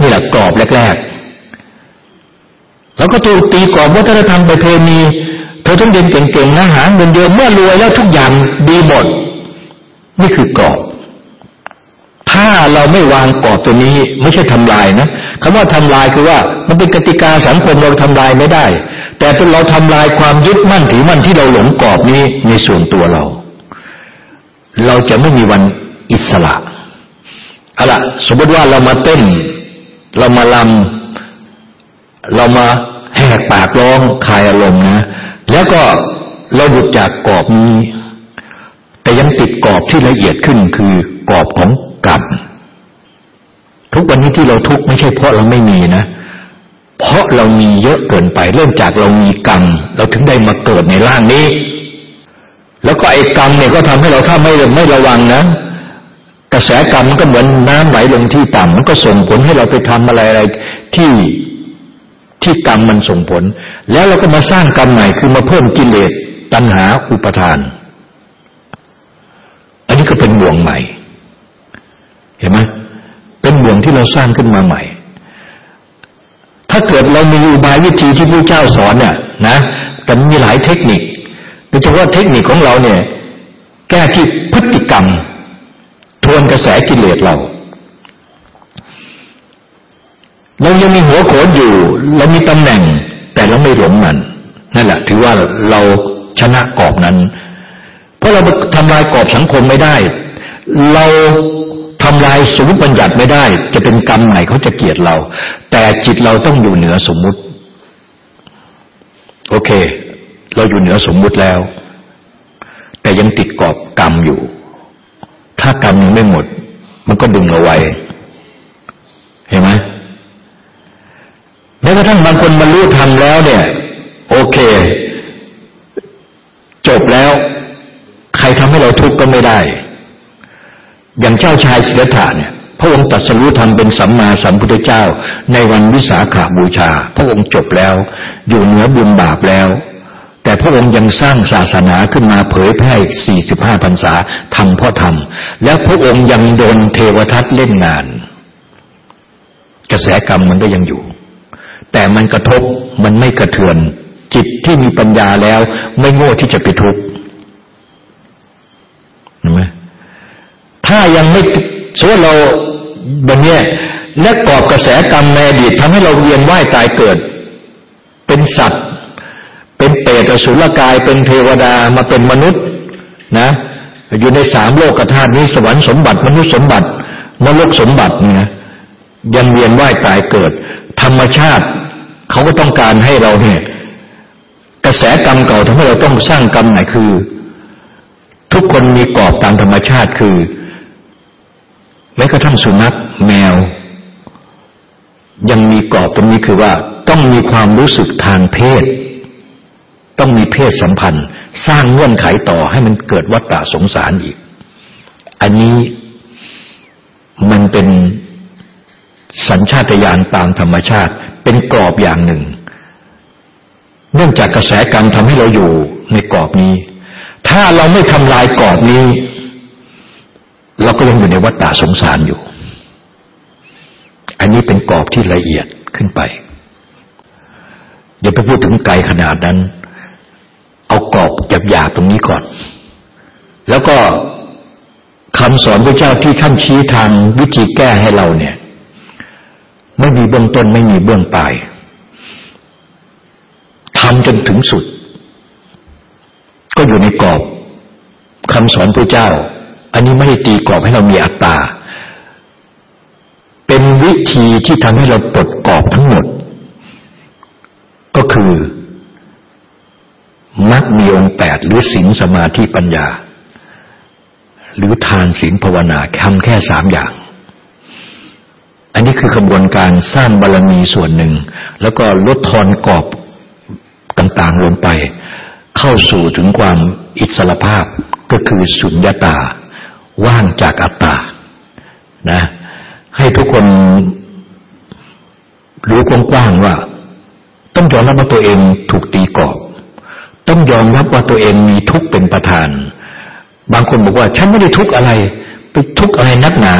นี่แหละกรอบแรกๆแล้วก็ถูกตีกรอบวัฒนธรรมประเพณี เธอต้องเรียนเก่งๆนะหาเงินเยอะเมื่อรวยแล้วทุกอย่างดีหมดนี่คือกรอบ ถ้าเราไม่วางกรอบตัวนี้ไม่ใช่ทำลายนะคำว่าทำลายคือว่ามันเป็นกติกาสังคมเราทำลายไม่ได้ แต่เป็นเราทำลายความยึดมั่นถือมั่นที่เราหลงกรอบนี้ในส่วนตัวเรา เราจะไม่มีวันอิสระเอาละสมมติว่าเรามาเต้น เรามาลำเรามาแหกปากร้องคลายอารมณ์นะ แล้วก็เราหยุดจากกรอบนี้ แต่ยังติดกรอบที่ละเอียดขึ้นคือกรอบของกรรมทุกวันนี้ที่เราทุกข์ไม่ใช่เพราะเราไม่มีนะ เพราะเรามีเยอะเกินไป เริ่มจากเรามีกรรม เราถึงได้มาเกิดในร่างนี้ แล้วก็ไอ้กรรมเนี่ยก็ทำให้เราถ้าไม่ไม่ระวังนะ กระแสกรรมมันก็เหมือนน้ำไหลลงที่ต่ำมันก็ส่งผลให้เราไปทำอะไรอะไรที่ ที่กรรมมันส่งผล แล้วเราก็มาสร้างกรรมใหม่คือมาเพิ่มกิเลสตัณหาอุปทาน อันนี้ก็เป็นบ่วงใหม่ เห็นไหมเป็นบ่วงที่เราสร้างขึ้นมาใหม่ ถ้าเกิดเรามีอุบายวิธีที่พระเจ้าสอนเนี่ยนะแต่มีหลายเทคนิคโดยเฉพาะเทคนิคของเราเนี่ย แก้ที่พฤติกรรม ทวนกระแสกิเลสเรา เรายังมีหัวโขนอยู่ เรามีตำแหน่ง แต่เราไม่หลงมันนั่นแหละ ถือว่าเราชนะกรอบนั้น เพราะเราทำลายกรอบสังคมไม่ได้ เราทำลายสมมติบัญญัติไม่ได้ จะเป็นกรรมไหนเขาจะเกลียดเรา แต่จิตเราต้องอยู่เหนือสมมุติ โอเค เราอยู่เหนือสมมุติแล้ว แต่ยังติดกรอบกรรมอยู่ ถ้ากรรมยังไม่หมด มันก็ดึงเราไว้ เห็นไหมแม้ กระทั่งบางคนบรรลุธรรมแล้วเนี่ย โอเค จบแล้ว ใครทำให้เราทุกข์ก็ไม่ได้ อย่างเจ้าชายเสียถาเนี่ย พระองค์ตัดสรู้ธรรมเป็นสัมมาสัมพุทธเจ้า ในวันวิสาขาบูชา พระองค์จบแล้ว อยู่เหนือบุญบาปแล้ว แต่พระองค์ยังสร้างศาสนาขึ้นมาเผยแพร่อีกสี่สิบห้าพรรษาทำพ่อทำและพระองค์ยังโดนเทวทัตเล่นงาน กระแสกรรมมันก็ยังอยู่ แต่มันกระทบมันไม่กระเทือน จิตที่มีปัญญาแล้วไม่โง่ที่จะไปทุกข์เห็นไหมถ้ายังไม่สมมติเราแบบนี้และกอบกระแสกรรมในอดีตทำให้เราเวียนว่ายตายเกิด เป็นสัตว์ เป็นเปรตสุรกาย เป็นเทวดามาเป็นมนุษย์นะอยู่ในสามโลกธาตุนี้สวรรค์สมบัติมนุษย์สมบัตินรกสมบัตินี่นะยังเวียนว่ายตายเกิด ธรรมชาติ เขาก็ต้องการให้เราเนี่ย กระแสกรรมเก่าทำให้เราต้องสร้างกรรมไหนคือ ทุกคนมีกรอบตามธรรมชาติคือแม้กระทั่งสุนัขแมว ยังมีกรอบตรงนี้คือว่าต้องมีความรู้สึกทางเพศ ต้องมีเพศสัมพันธ์ สร้างเงื่อนไขต่อให้มันเกิดวัฏฏะสงสารอีก อันนี้มันเป็น สัญชาตญาณตามธรรมชาติเป็นกรอบอย่างหนึ่ง เนื่องจากกระแสกรรมทำให้เราอยู่ในกรอบนี้ ถ้าเราไม่ทำลายกรอบนี้ เราก็ยังอยู่ในวัฏฏะสงสารอยู่ อันนี้เป็นกรอบที่ละเอียดขึ้นไปอย่าไปพูดถึงไกลขนาดนั้น เอากรอบหยาบๆตรงนี้ก่อน แล้วก็คำสอนพระเจ้าที่ท่านชี้ทางวิธีแก้ให้เราเนี่ย ไม่มีเบื้องต้นไม่มีเบื้องปลายทำจนถึงสุด ก็อยู่ในกรอบคำสอนพระเจ้า อันนี้ไม่ได้ตีกรอบให้เรามีอัตตา เป็นวิธีที่ทำให้เราปลดกรอบทั้งหมด ก็คือมักมีองแปดหรือศีลสมาธิปัญญา หรือทานศีลภาวนาทำแค่สามอย่าง อันนี้คือกระบวนการสร้างบารรมีส่วนหนึ่ง แล้วก็ลดทอนกรอบต่างๆลงไป เข้าสู่ถึงความอิสระภาพก็คือสุญญาตา ว่างจากอัตตานะให้ทุกคนรู้กว้างๆว่า ต้องยอมรับว่าตัวเองถูกตีกรอบ ต้องยอมรับว่าตัวเองมีทุกข์เป็นประธาน บางคนบอกว่า ฉันไม่ได้ทุกข์อะไร ไปทุกข์อะไรนักหนา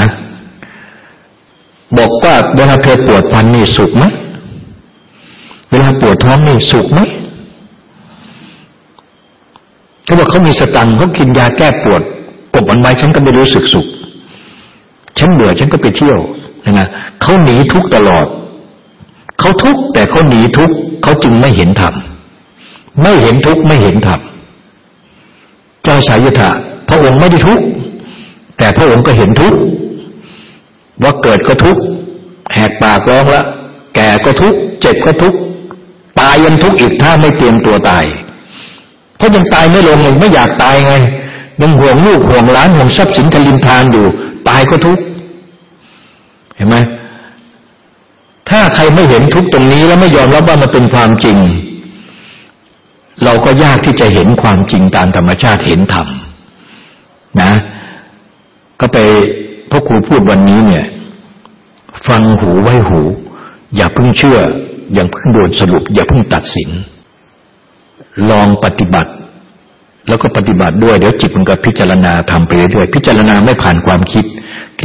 บอกว่าเวลาเธอปวดฟันนี่สุขไหมเวลาปวดท้องนี่สุขไหมเขาบอกเขามีสตังเขากินยาแก้ปวดปบมันไว้ฉันก็ไม่รู้สึกสุข ฉันเบื่อฉันก็ไปเที่ยวนะเขาหนีทุกตลอด เขาทุกแต่เขาหนีทุกเขาจึงไม่เห็นธรรมไม่เห็นทุกไม่เห็นธรรมเจ้าสายยถะพระองค์ไม่ได้ทุกแต่พระองค์ก็เห็นทุก ว่าเกิดก็ทุกข์แหกปากร้องละแก่ก็ทุกข์เจ็บก็ทุกข์ตายยังทุกข์อีกถ้าไม่เตรียมตัวตาย เพราะยังตายไม่ลงยังไม่อยากตายไงยังห่วงลูกห่วงหลานห่วงทรัพย์สินทลินทานอยู่ ตายก็ทุกข์เห็นไหมถ้าใครไม่เห็นทุกตรงนี้แล้วไม่ยอมรับว่ามันเป็นความจริง เราก็ยากที่จะเห็นความจริงตามธรรมชาติเห็นธรรมนะ ก็ไป พระครูพูดวันนี้เนี่ย ฟังหูไว้หู อย่าเพิ่งเชื่อ อย่าเพิ่งโดนสรุป อย่าเพิ่งตัดสิน ลองปฏิบัติ แล้วก็ปฏิบัติด้วยเดี๋ยวจิตมันก็พิจารณาทำไปเรื่อยพิจารณาไม่ผ่านความคิด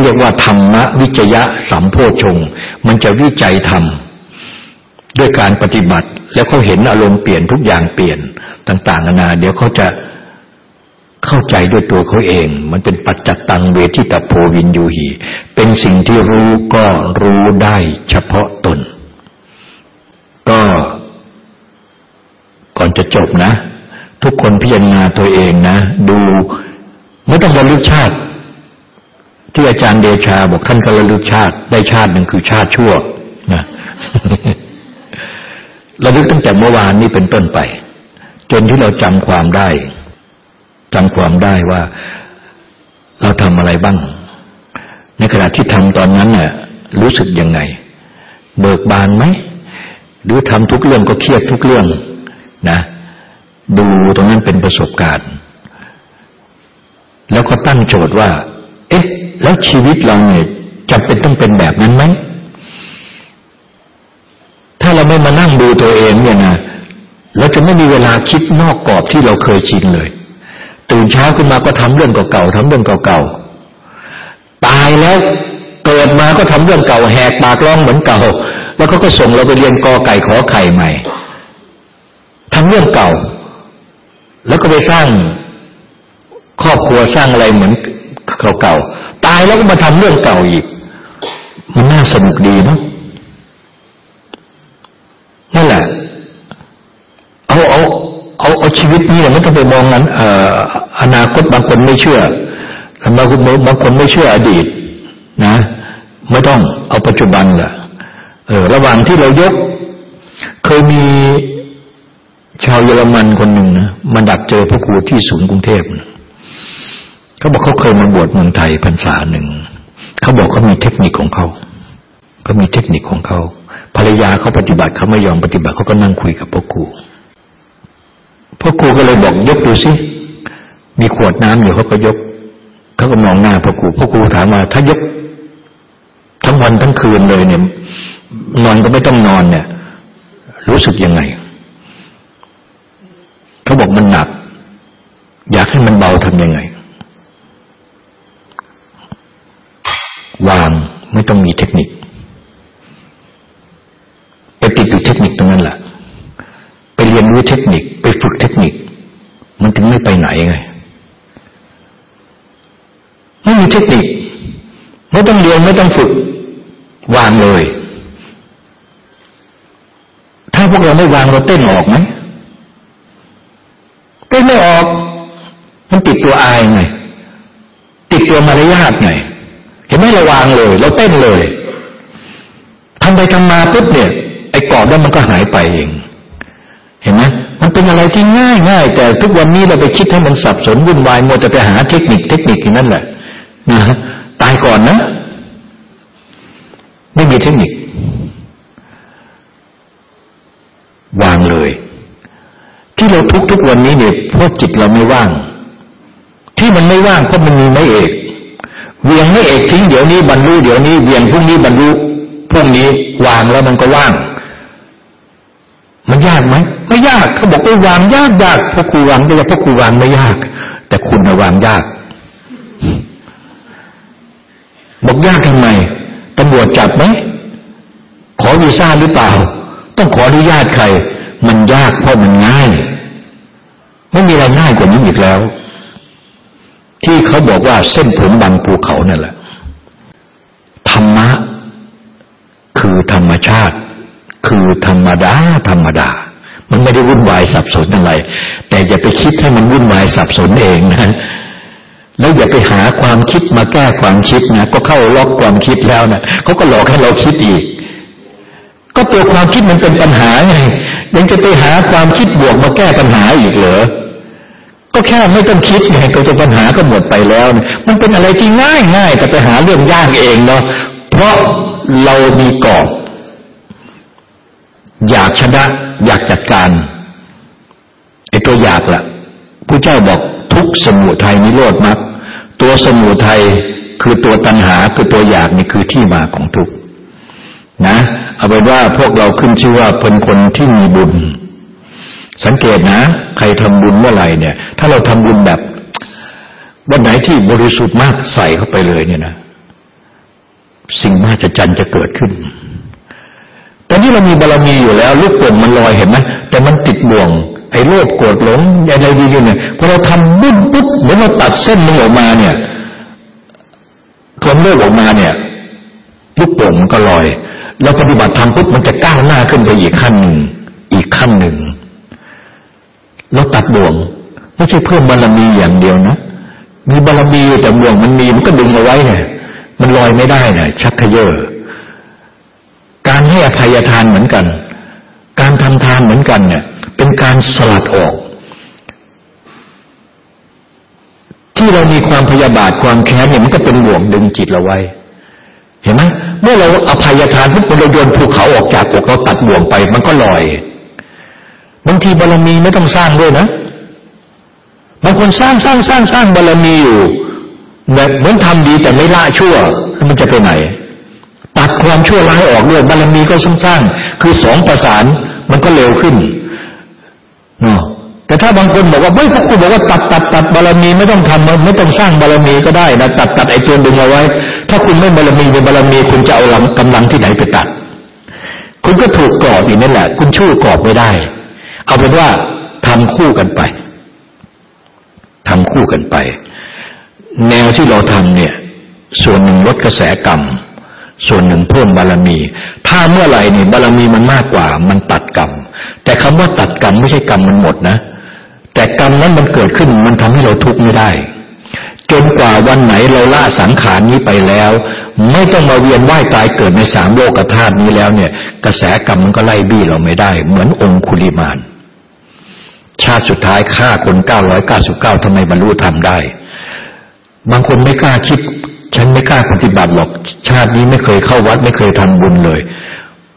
เรียกว่าธรรมะวิจยะสัมโพชง มันจะวิจัยธรรมด้วยการปฏิบัติ แล้วเขาเห็นอารมณ์เปลี่ยนทุกอย่างเปลี่ยนต่าง ๆ นานา เดี๋ยวเขาจะ เข้าเข้าใจด้วยตัวเขาเอง มันเป็นปัจจตังเวทิตาโพวินยูหีเป็นสิ่งที่รู้ก็รู้ได้เฉพาะตน ก็ก่อนจะจบนะ ทุกคนพิจารณาตัวเองนะ ดูไม่ต้องระลึกชาติ ที่อาจารย์เดชาบอกท่านก็ระลึกชาติได้ชาติหนึ่งคือชาติชั่วนะระลึกตั้งแต่เมื่อวานนี้เป็นต้นไป จนที่เราจำความได้ จำความได้ว่าเราทำอะไรบ้าง ในขณะที่ทำตอนนั้นน่ะรู้สึกยังไง เบิกบานไหมหรือทำทุกเรื่องก็เครียดทุกเรื่องนะ ดูตรงนั้นเป็นประสบการณ์ แล้วก็ตั้งโจทย์ว่า เอ๊ะ แล้วชีวิตเราเนี่ยจำเป็นต้องเป็นแบบนั้นไหมถ้าเราไม่มานั่งดูตัวเองเนี่ยนะเราจะไม่มีเวลาคิดนอกกรอบที่เราเคยชินเลย ตื่นเช้าขึ้นมาก็ทำเรื่องเก่าๆทำเรื่องเก่าๆตายแล้วเกิดมาก็ทำเรื่องเก่าแหกปากร้องเหมือนเก่า แล้วเขาก็ส่งเราไปเรียนกอไก่ขอไข่ใหม่ทำเรื่องเก่า แล้วก็ไปสร้างครอบครัวสร้างอะไรเหมือนเก่าๆตายแล้วก็มาทำเรื่องเก่าอีก มันน่าสนุกดีเนาะนั่นแหละ เอาชีวิตนี้ไม่ต้องไปมองนั้นอนาคตบางคนไม่เชื่อบางคนบางคนไม่เชื่ออดีต นะ ไม่ต้องเอาปัจจุบันแหละเออ ระหว่างที่เรายก เคยมีชาวเยอรมันคนหนึ่งนะมาดักเจอพระครูที่ศูนย์กรุงเทพนะเขาบอกเขาเคยมาบวชเมืองไทยพรรษาหนึ่งเขาบอกเขามีเทคนิคของเขาเขามีเทคนิคของเขาภรรยาเขาปฏิบัติเขาไม่ยอมปฏิบัติเขาก็นั่งคุยกับพระครู พ่อครูก็เลยบอกยกดูสิมีขวดน้ำอยู่เขาก็ยกเขาก็มองหน้าพ่อครูพ่อครูถามว่า ถ้ายก ทั้งวันทั้งคืนเลยเนี่ย นอนก็ไม่ต้องนอนเนี่ย รู้สึกยังไงเขาบอกมันหนัก อยากให้มันเบาทำยังไง วางไม่ต้องมีเทคนิคไปติดอยู่เทคนิคตรงนั้นแหละไปเรียนรู้เทคนิคไปฝึกเทคนิค มันถึง ไหนไงไม่มีเทคนิคไม่ต้องเรียนไม่ต้องฝึก วางเลย ถ้าพวกเราไม่วางเราเต้นออกไหมเต้นไม่ออก มันติดตัวอายไงติดตัวมารยาทไงเห็นไหมเราวางเลย เราเต้นเลยทำไปทำมาปุ๊บเนี่ย ไอ้กรอบนั้นมันก็หายไปเอง เห็นไหม เป็นอะไรที่ง่ายง่ายแต่ทุกวันนี้เราไปคิดให้มันสับสนวุ่นวายหมดแต่ไปหาเทคนิคเทคนิคอย่างนั่นแหละนะตายก่อนนะ ไม่มีเทคนิควางเลย ที่เราทุกทุกวันนี้เนี่ยเพราะจิตเราไม่ว่าง ที่มันไม่ว่างเพราะมันมีไม่เอกเวียงไม่เอกทิ้งเดี๋ยวนี้บรรลุเดี๋ยวนี้เวียงพรุ่งนี้บรรลุพรุ่งนี้วางแล้วมันก็ว่าง มันยากไหมไม่ยากเขาบอกว่าวางยากยากพวกครูวางยากพวกครูวางไม่ยาก แต่คุณนะวางยาก บอกยากทำไมตำรวจจับไหมขอวีซ่าหรือเปล่า ต้องขออนุญาตใคร มันยากเพราะมันง่าย ไม่มีอะไรง่ายกว่านี้อีกแล้ว ที่เขาบอกว่าเส้นผมบางภูเขานั่นแหละธรรมะคือธรรมชาติ คือธรรมดา ธรรมดา มันไม่ได้วุ่นวายสับสนอะไร แต่อย่าไปคิดให้มันวุ่นวายสับสนเองนะแล้วอย่าไปหาความคิดมาแก้ความคิดนะก็เข้าล็อกความคิดแล้วนะเขาก็หลอกให้เราคิดอีก ก็ตัวความคิดมันเป็นปัญหาไงยังจะไปหาความคิดบวกมาแก้ปัญหาอีกเหรอก็แค่ไม่ต้องคิดไงตัวปัญหาก็หมดไปแล้วนะมันเป็นอะไรที่ง่ายง่ายแต่ไปหาเรื่องยากเองเนาะเพราะเรามีกรอบ อยากชนะ อยากจัดการไอ้ตัวอยากละ่ะผู้เจ้าบอกทุกสมุทัยนิโรธมรรคตัวสมุทัยคือตัวตัณหาคือตัวอยากนี่คือที่มาของทุกนะเอาไปว่าพวกเราขึ้นชื่อว่าเป็นคนที่มีบุญ สังเกตนะ ใครทำบุญเมื่อไหร่เนี่ย ถ้าเราทำบุญแบบวันไหนที่บริสุทธิ์มากใส่เข้าไปเลยเนี่ยนะ สิ่งมหัศจรรย์จะเกิดขึ้น ตอนนี้เรามีบารมีอยู่แล้ว ลูกโป่งมันลอยเห็นไหมแต่มันติดบ่วง ไอ้โลภโกรธหลงอะไรดีอยู่เนี่ยพอเราทำปุ๊บปุ๊บเหมือนเราตัดเส้นมันออกมาเนี่ยความโลภออกมาเนี่ย ลูกโป่งมันก็ลอยเราปฏิบัติธรรมปุ๊บมันจะก้าวหน้าขึ้นไปอีกขั้นหนึ่งอีกขั้นหนึ่งเราตัดบ่วงไม่ใช่เพิ่มบารมีอย่างเดียวนะมีบารมีแต่บ่วงมันมีมันก็ดึงเอาไว้เนี่ยมันลอยไม่ได้นะชักขยเยอ การให้อภัยทานเหมือนกัน การทำทานเหมือนกันเนี่ยเป็นการสลัดออก ที่เรามีความพยาบาทความแค้นเนี่ยมันก็เป็นบ่วงดึงจิตเราไว้ เห็นไหมเมื่อเราอภัยทานปุ๊บเราโยนภูเขาออกจากอกเราตัดบ่วงไป มันก็ลอยบางทีบารมีไม่ต้องสร้างด้วยนะบางคนสร้างสร้างสร้างสร้างบารมีอยู่แบบเหมือนทำดีแต่ไม่ละชั่ว มันจะไปไหน ตัดความชั่วร้ายออกด้วยบารมีก็สร้างคือสองประสานมันก็เร็วขึ้นเนาะแต่ถ้าบางคนบอกว่าเฮ้ยพวกคุณบอกว่าตัดตัดตัดบารมีไม่ต้องทำไม่ต้องสร้างบารมีก็ได้นะตัดตัดไอ้ตัวดึงเอาไว้ ถ้าคุณไม่บารมีเป็นบารมีคุณจะเอากำลังที่ไหนไปตัด คุณก็ถูกกรอบอีกนั่นแหละ คุณชู้กรอบไม่ได้ เอาเป็นว่าทำคู่กันไปทำคู่กันไป แนวที่เราทำเนี่ย ส่วนหนึ่งลดกระแสกรรม ส่วนหนึ่งเพิ่มบารมี ถ้าเมื่อไหร่เนี่ยบารมีมันมากกว่า มันตัดกรรม แต่คำว่าตัดกรรมไม่ใช่กรรมมันหมดนะ แต่กรรมนั้นมันเกิดขึ้นมันทำให้เราทุกข์ไม่ได้ จนกว่าวันไหนเราละสังขารนี้ไปแล้ว ไม่ต้องมาเวียนว่ายตายเกิดในสามโลกธาตุนี้แล้วเนี่ย กระแสกรรมมันก็ไล่บี้เราไม่ได้ เหมือนองคุลิมาน ชาติสุดท้ายฆ่าคนเก้าร้อยเก้าสิบเก้าทำไมบรรลุธรรมได้ บางคนไม่กล้าคิด ฉันไม่กล้าปฏิบัติหรอก ชาตินี้ไม่เคยเข้าวัด ไม่เคยทำบุญเลย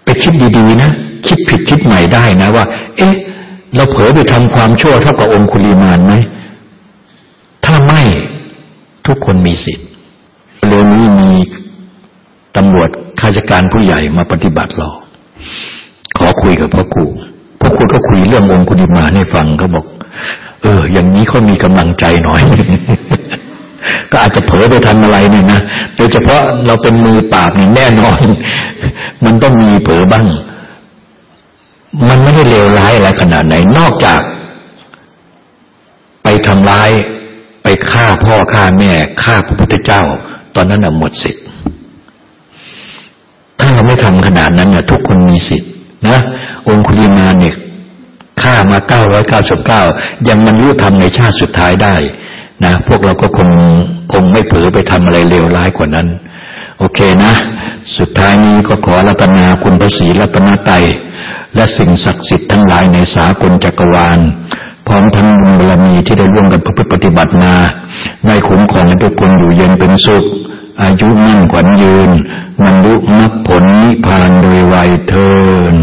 ไปคิดดีๆนะคิดผิดคิดใหม่ได้นะว่า เอ๊ะ เราเผลอไปทำความชั่วเท่ากับองคุลีมานไหมถ้าไม่ทุกคนมีสิทธิ์เรื่องนี้มีตำรวจข้าราชการผู้ใหญ่มาปฏิบัติเรา ขอคุยกับพ่อครูพวกคุณก็คุยเรื่ององคุดิมาให้ฟังเขาบอก เออ อย่างนี้เขามีกำลังใจหน่อย ก็อาจจะเผลอไปทำอะไรเนี่ยนะโดยเฉพาะเราเป็นมือปราบนี่แน่นอน มันต้องมีเผลอบ้าง มันไม่ได้เลวร้ายอะไรขนาดไหน นอกจาก ไปทำร้าย ไปฆ่าพ่อฆ่าแม่ฆ่าพระพุทธเจ้า ตอนนั้นน่ะหมดสิทธิ์ถ้าเราไม่ทำขนาดนั้นเนี่ยทุกคนมีสิทธิ์นะองคุลิมาเนี่ยฆ่ามาเก้าร้อยเก้าสิบเก้ายังมันรู้ทำในชาติสุดท้ายได้ นะพวกเราก็คงคงไม่เผลอไปทำอะไรเลวร้ายกว่านั้น โอเคนะ สุดท้ายนี้ก็ขอรัตนาคุณพระศรีรัตนาไตยและสิ่งศักดิ์สิทธิ์ทั้งหลายในสากลจักรวาล พร้อมทั้งบุญบารมีที่ได้ร่วมกันประพฤติปฏิบัติมาในขุมของให้ทุกคนอยู่เย็นเป็นสุข อายุมั่นขวัญยืนบรรลุมรรคผลนิพพานโดยไวยเทิน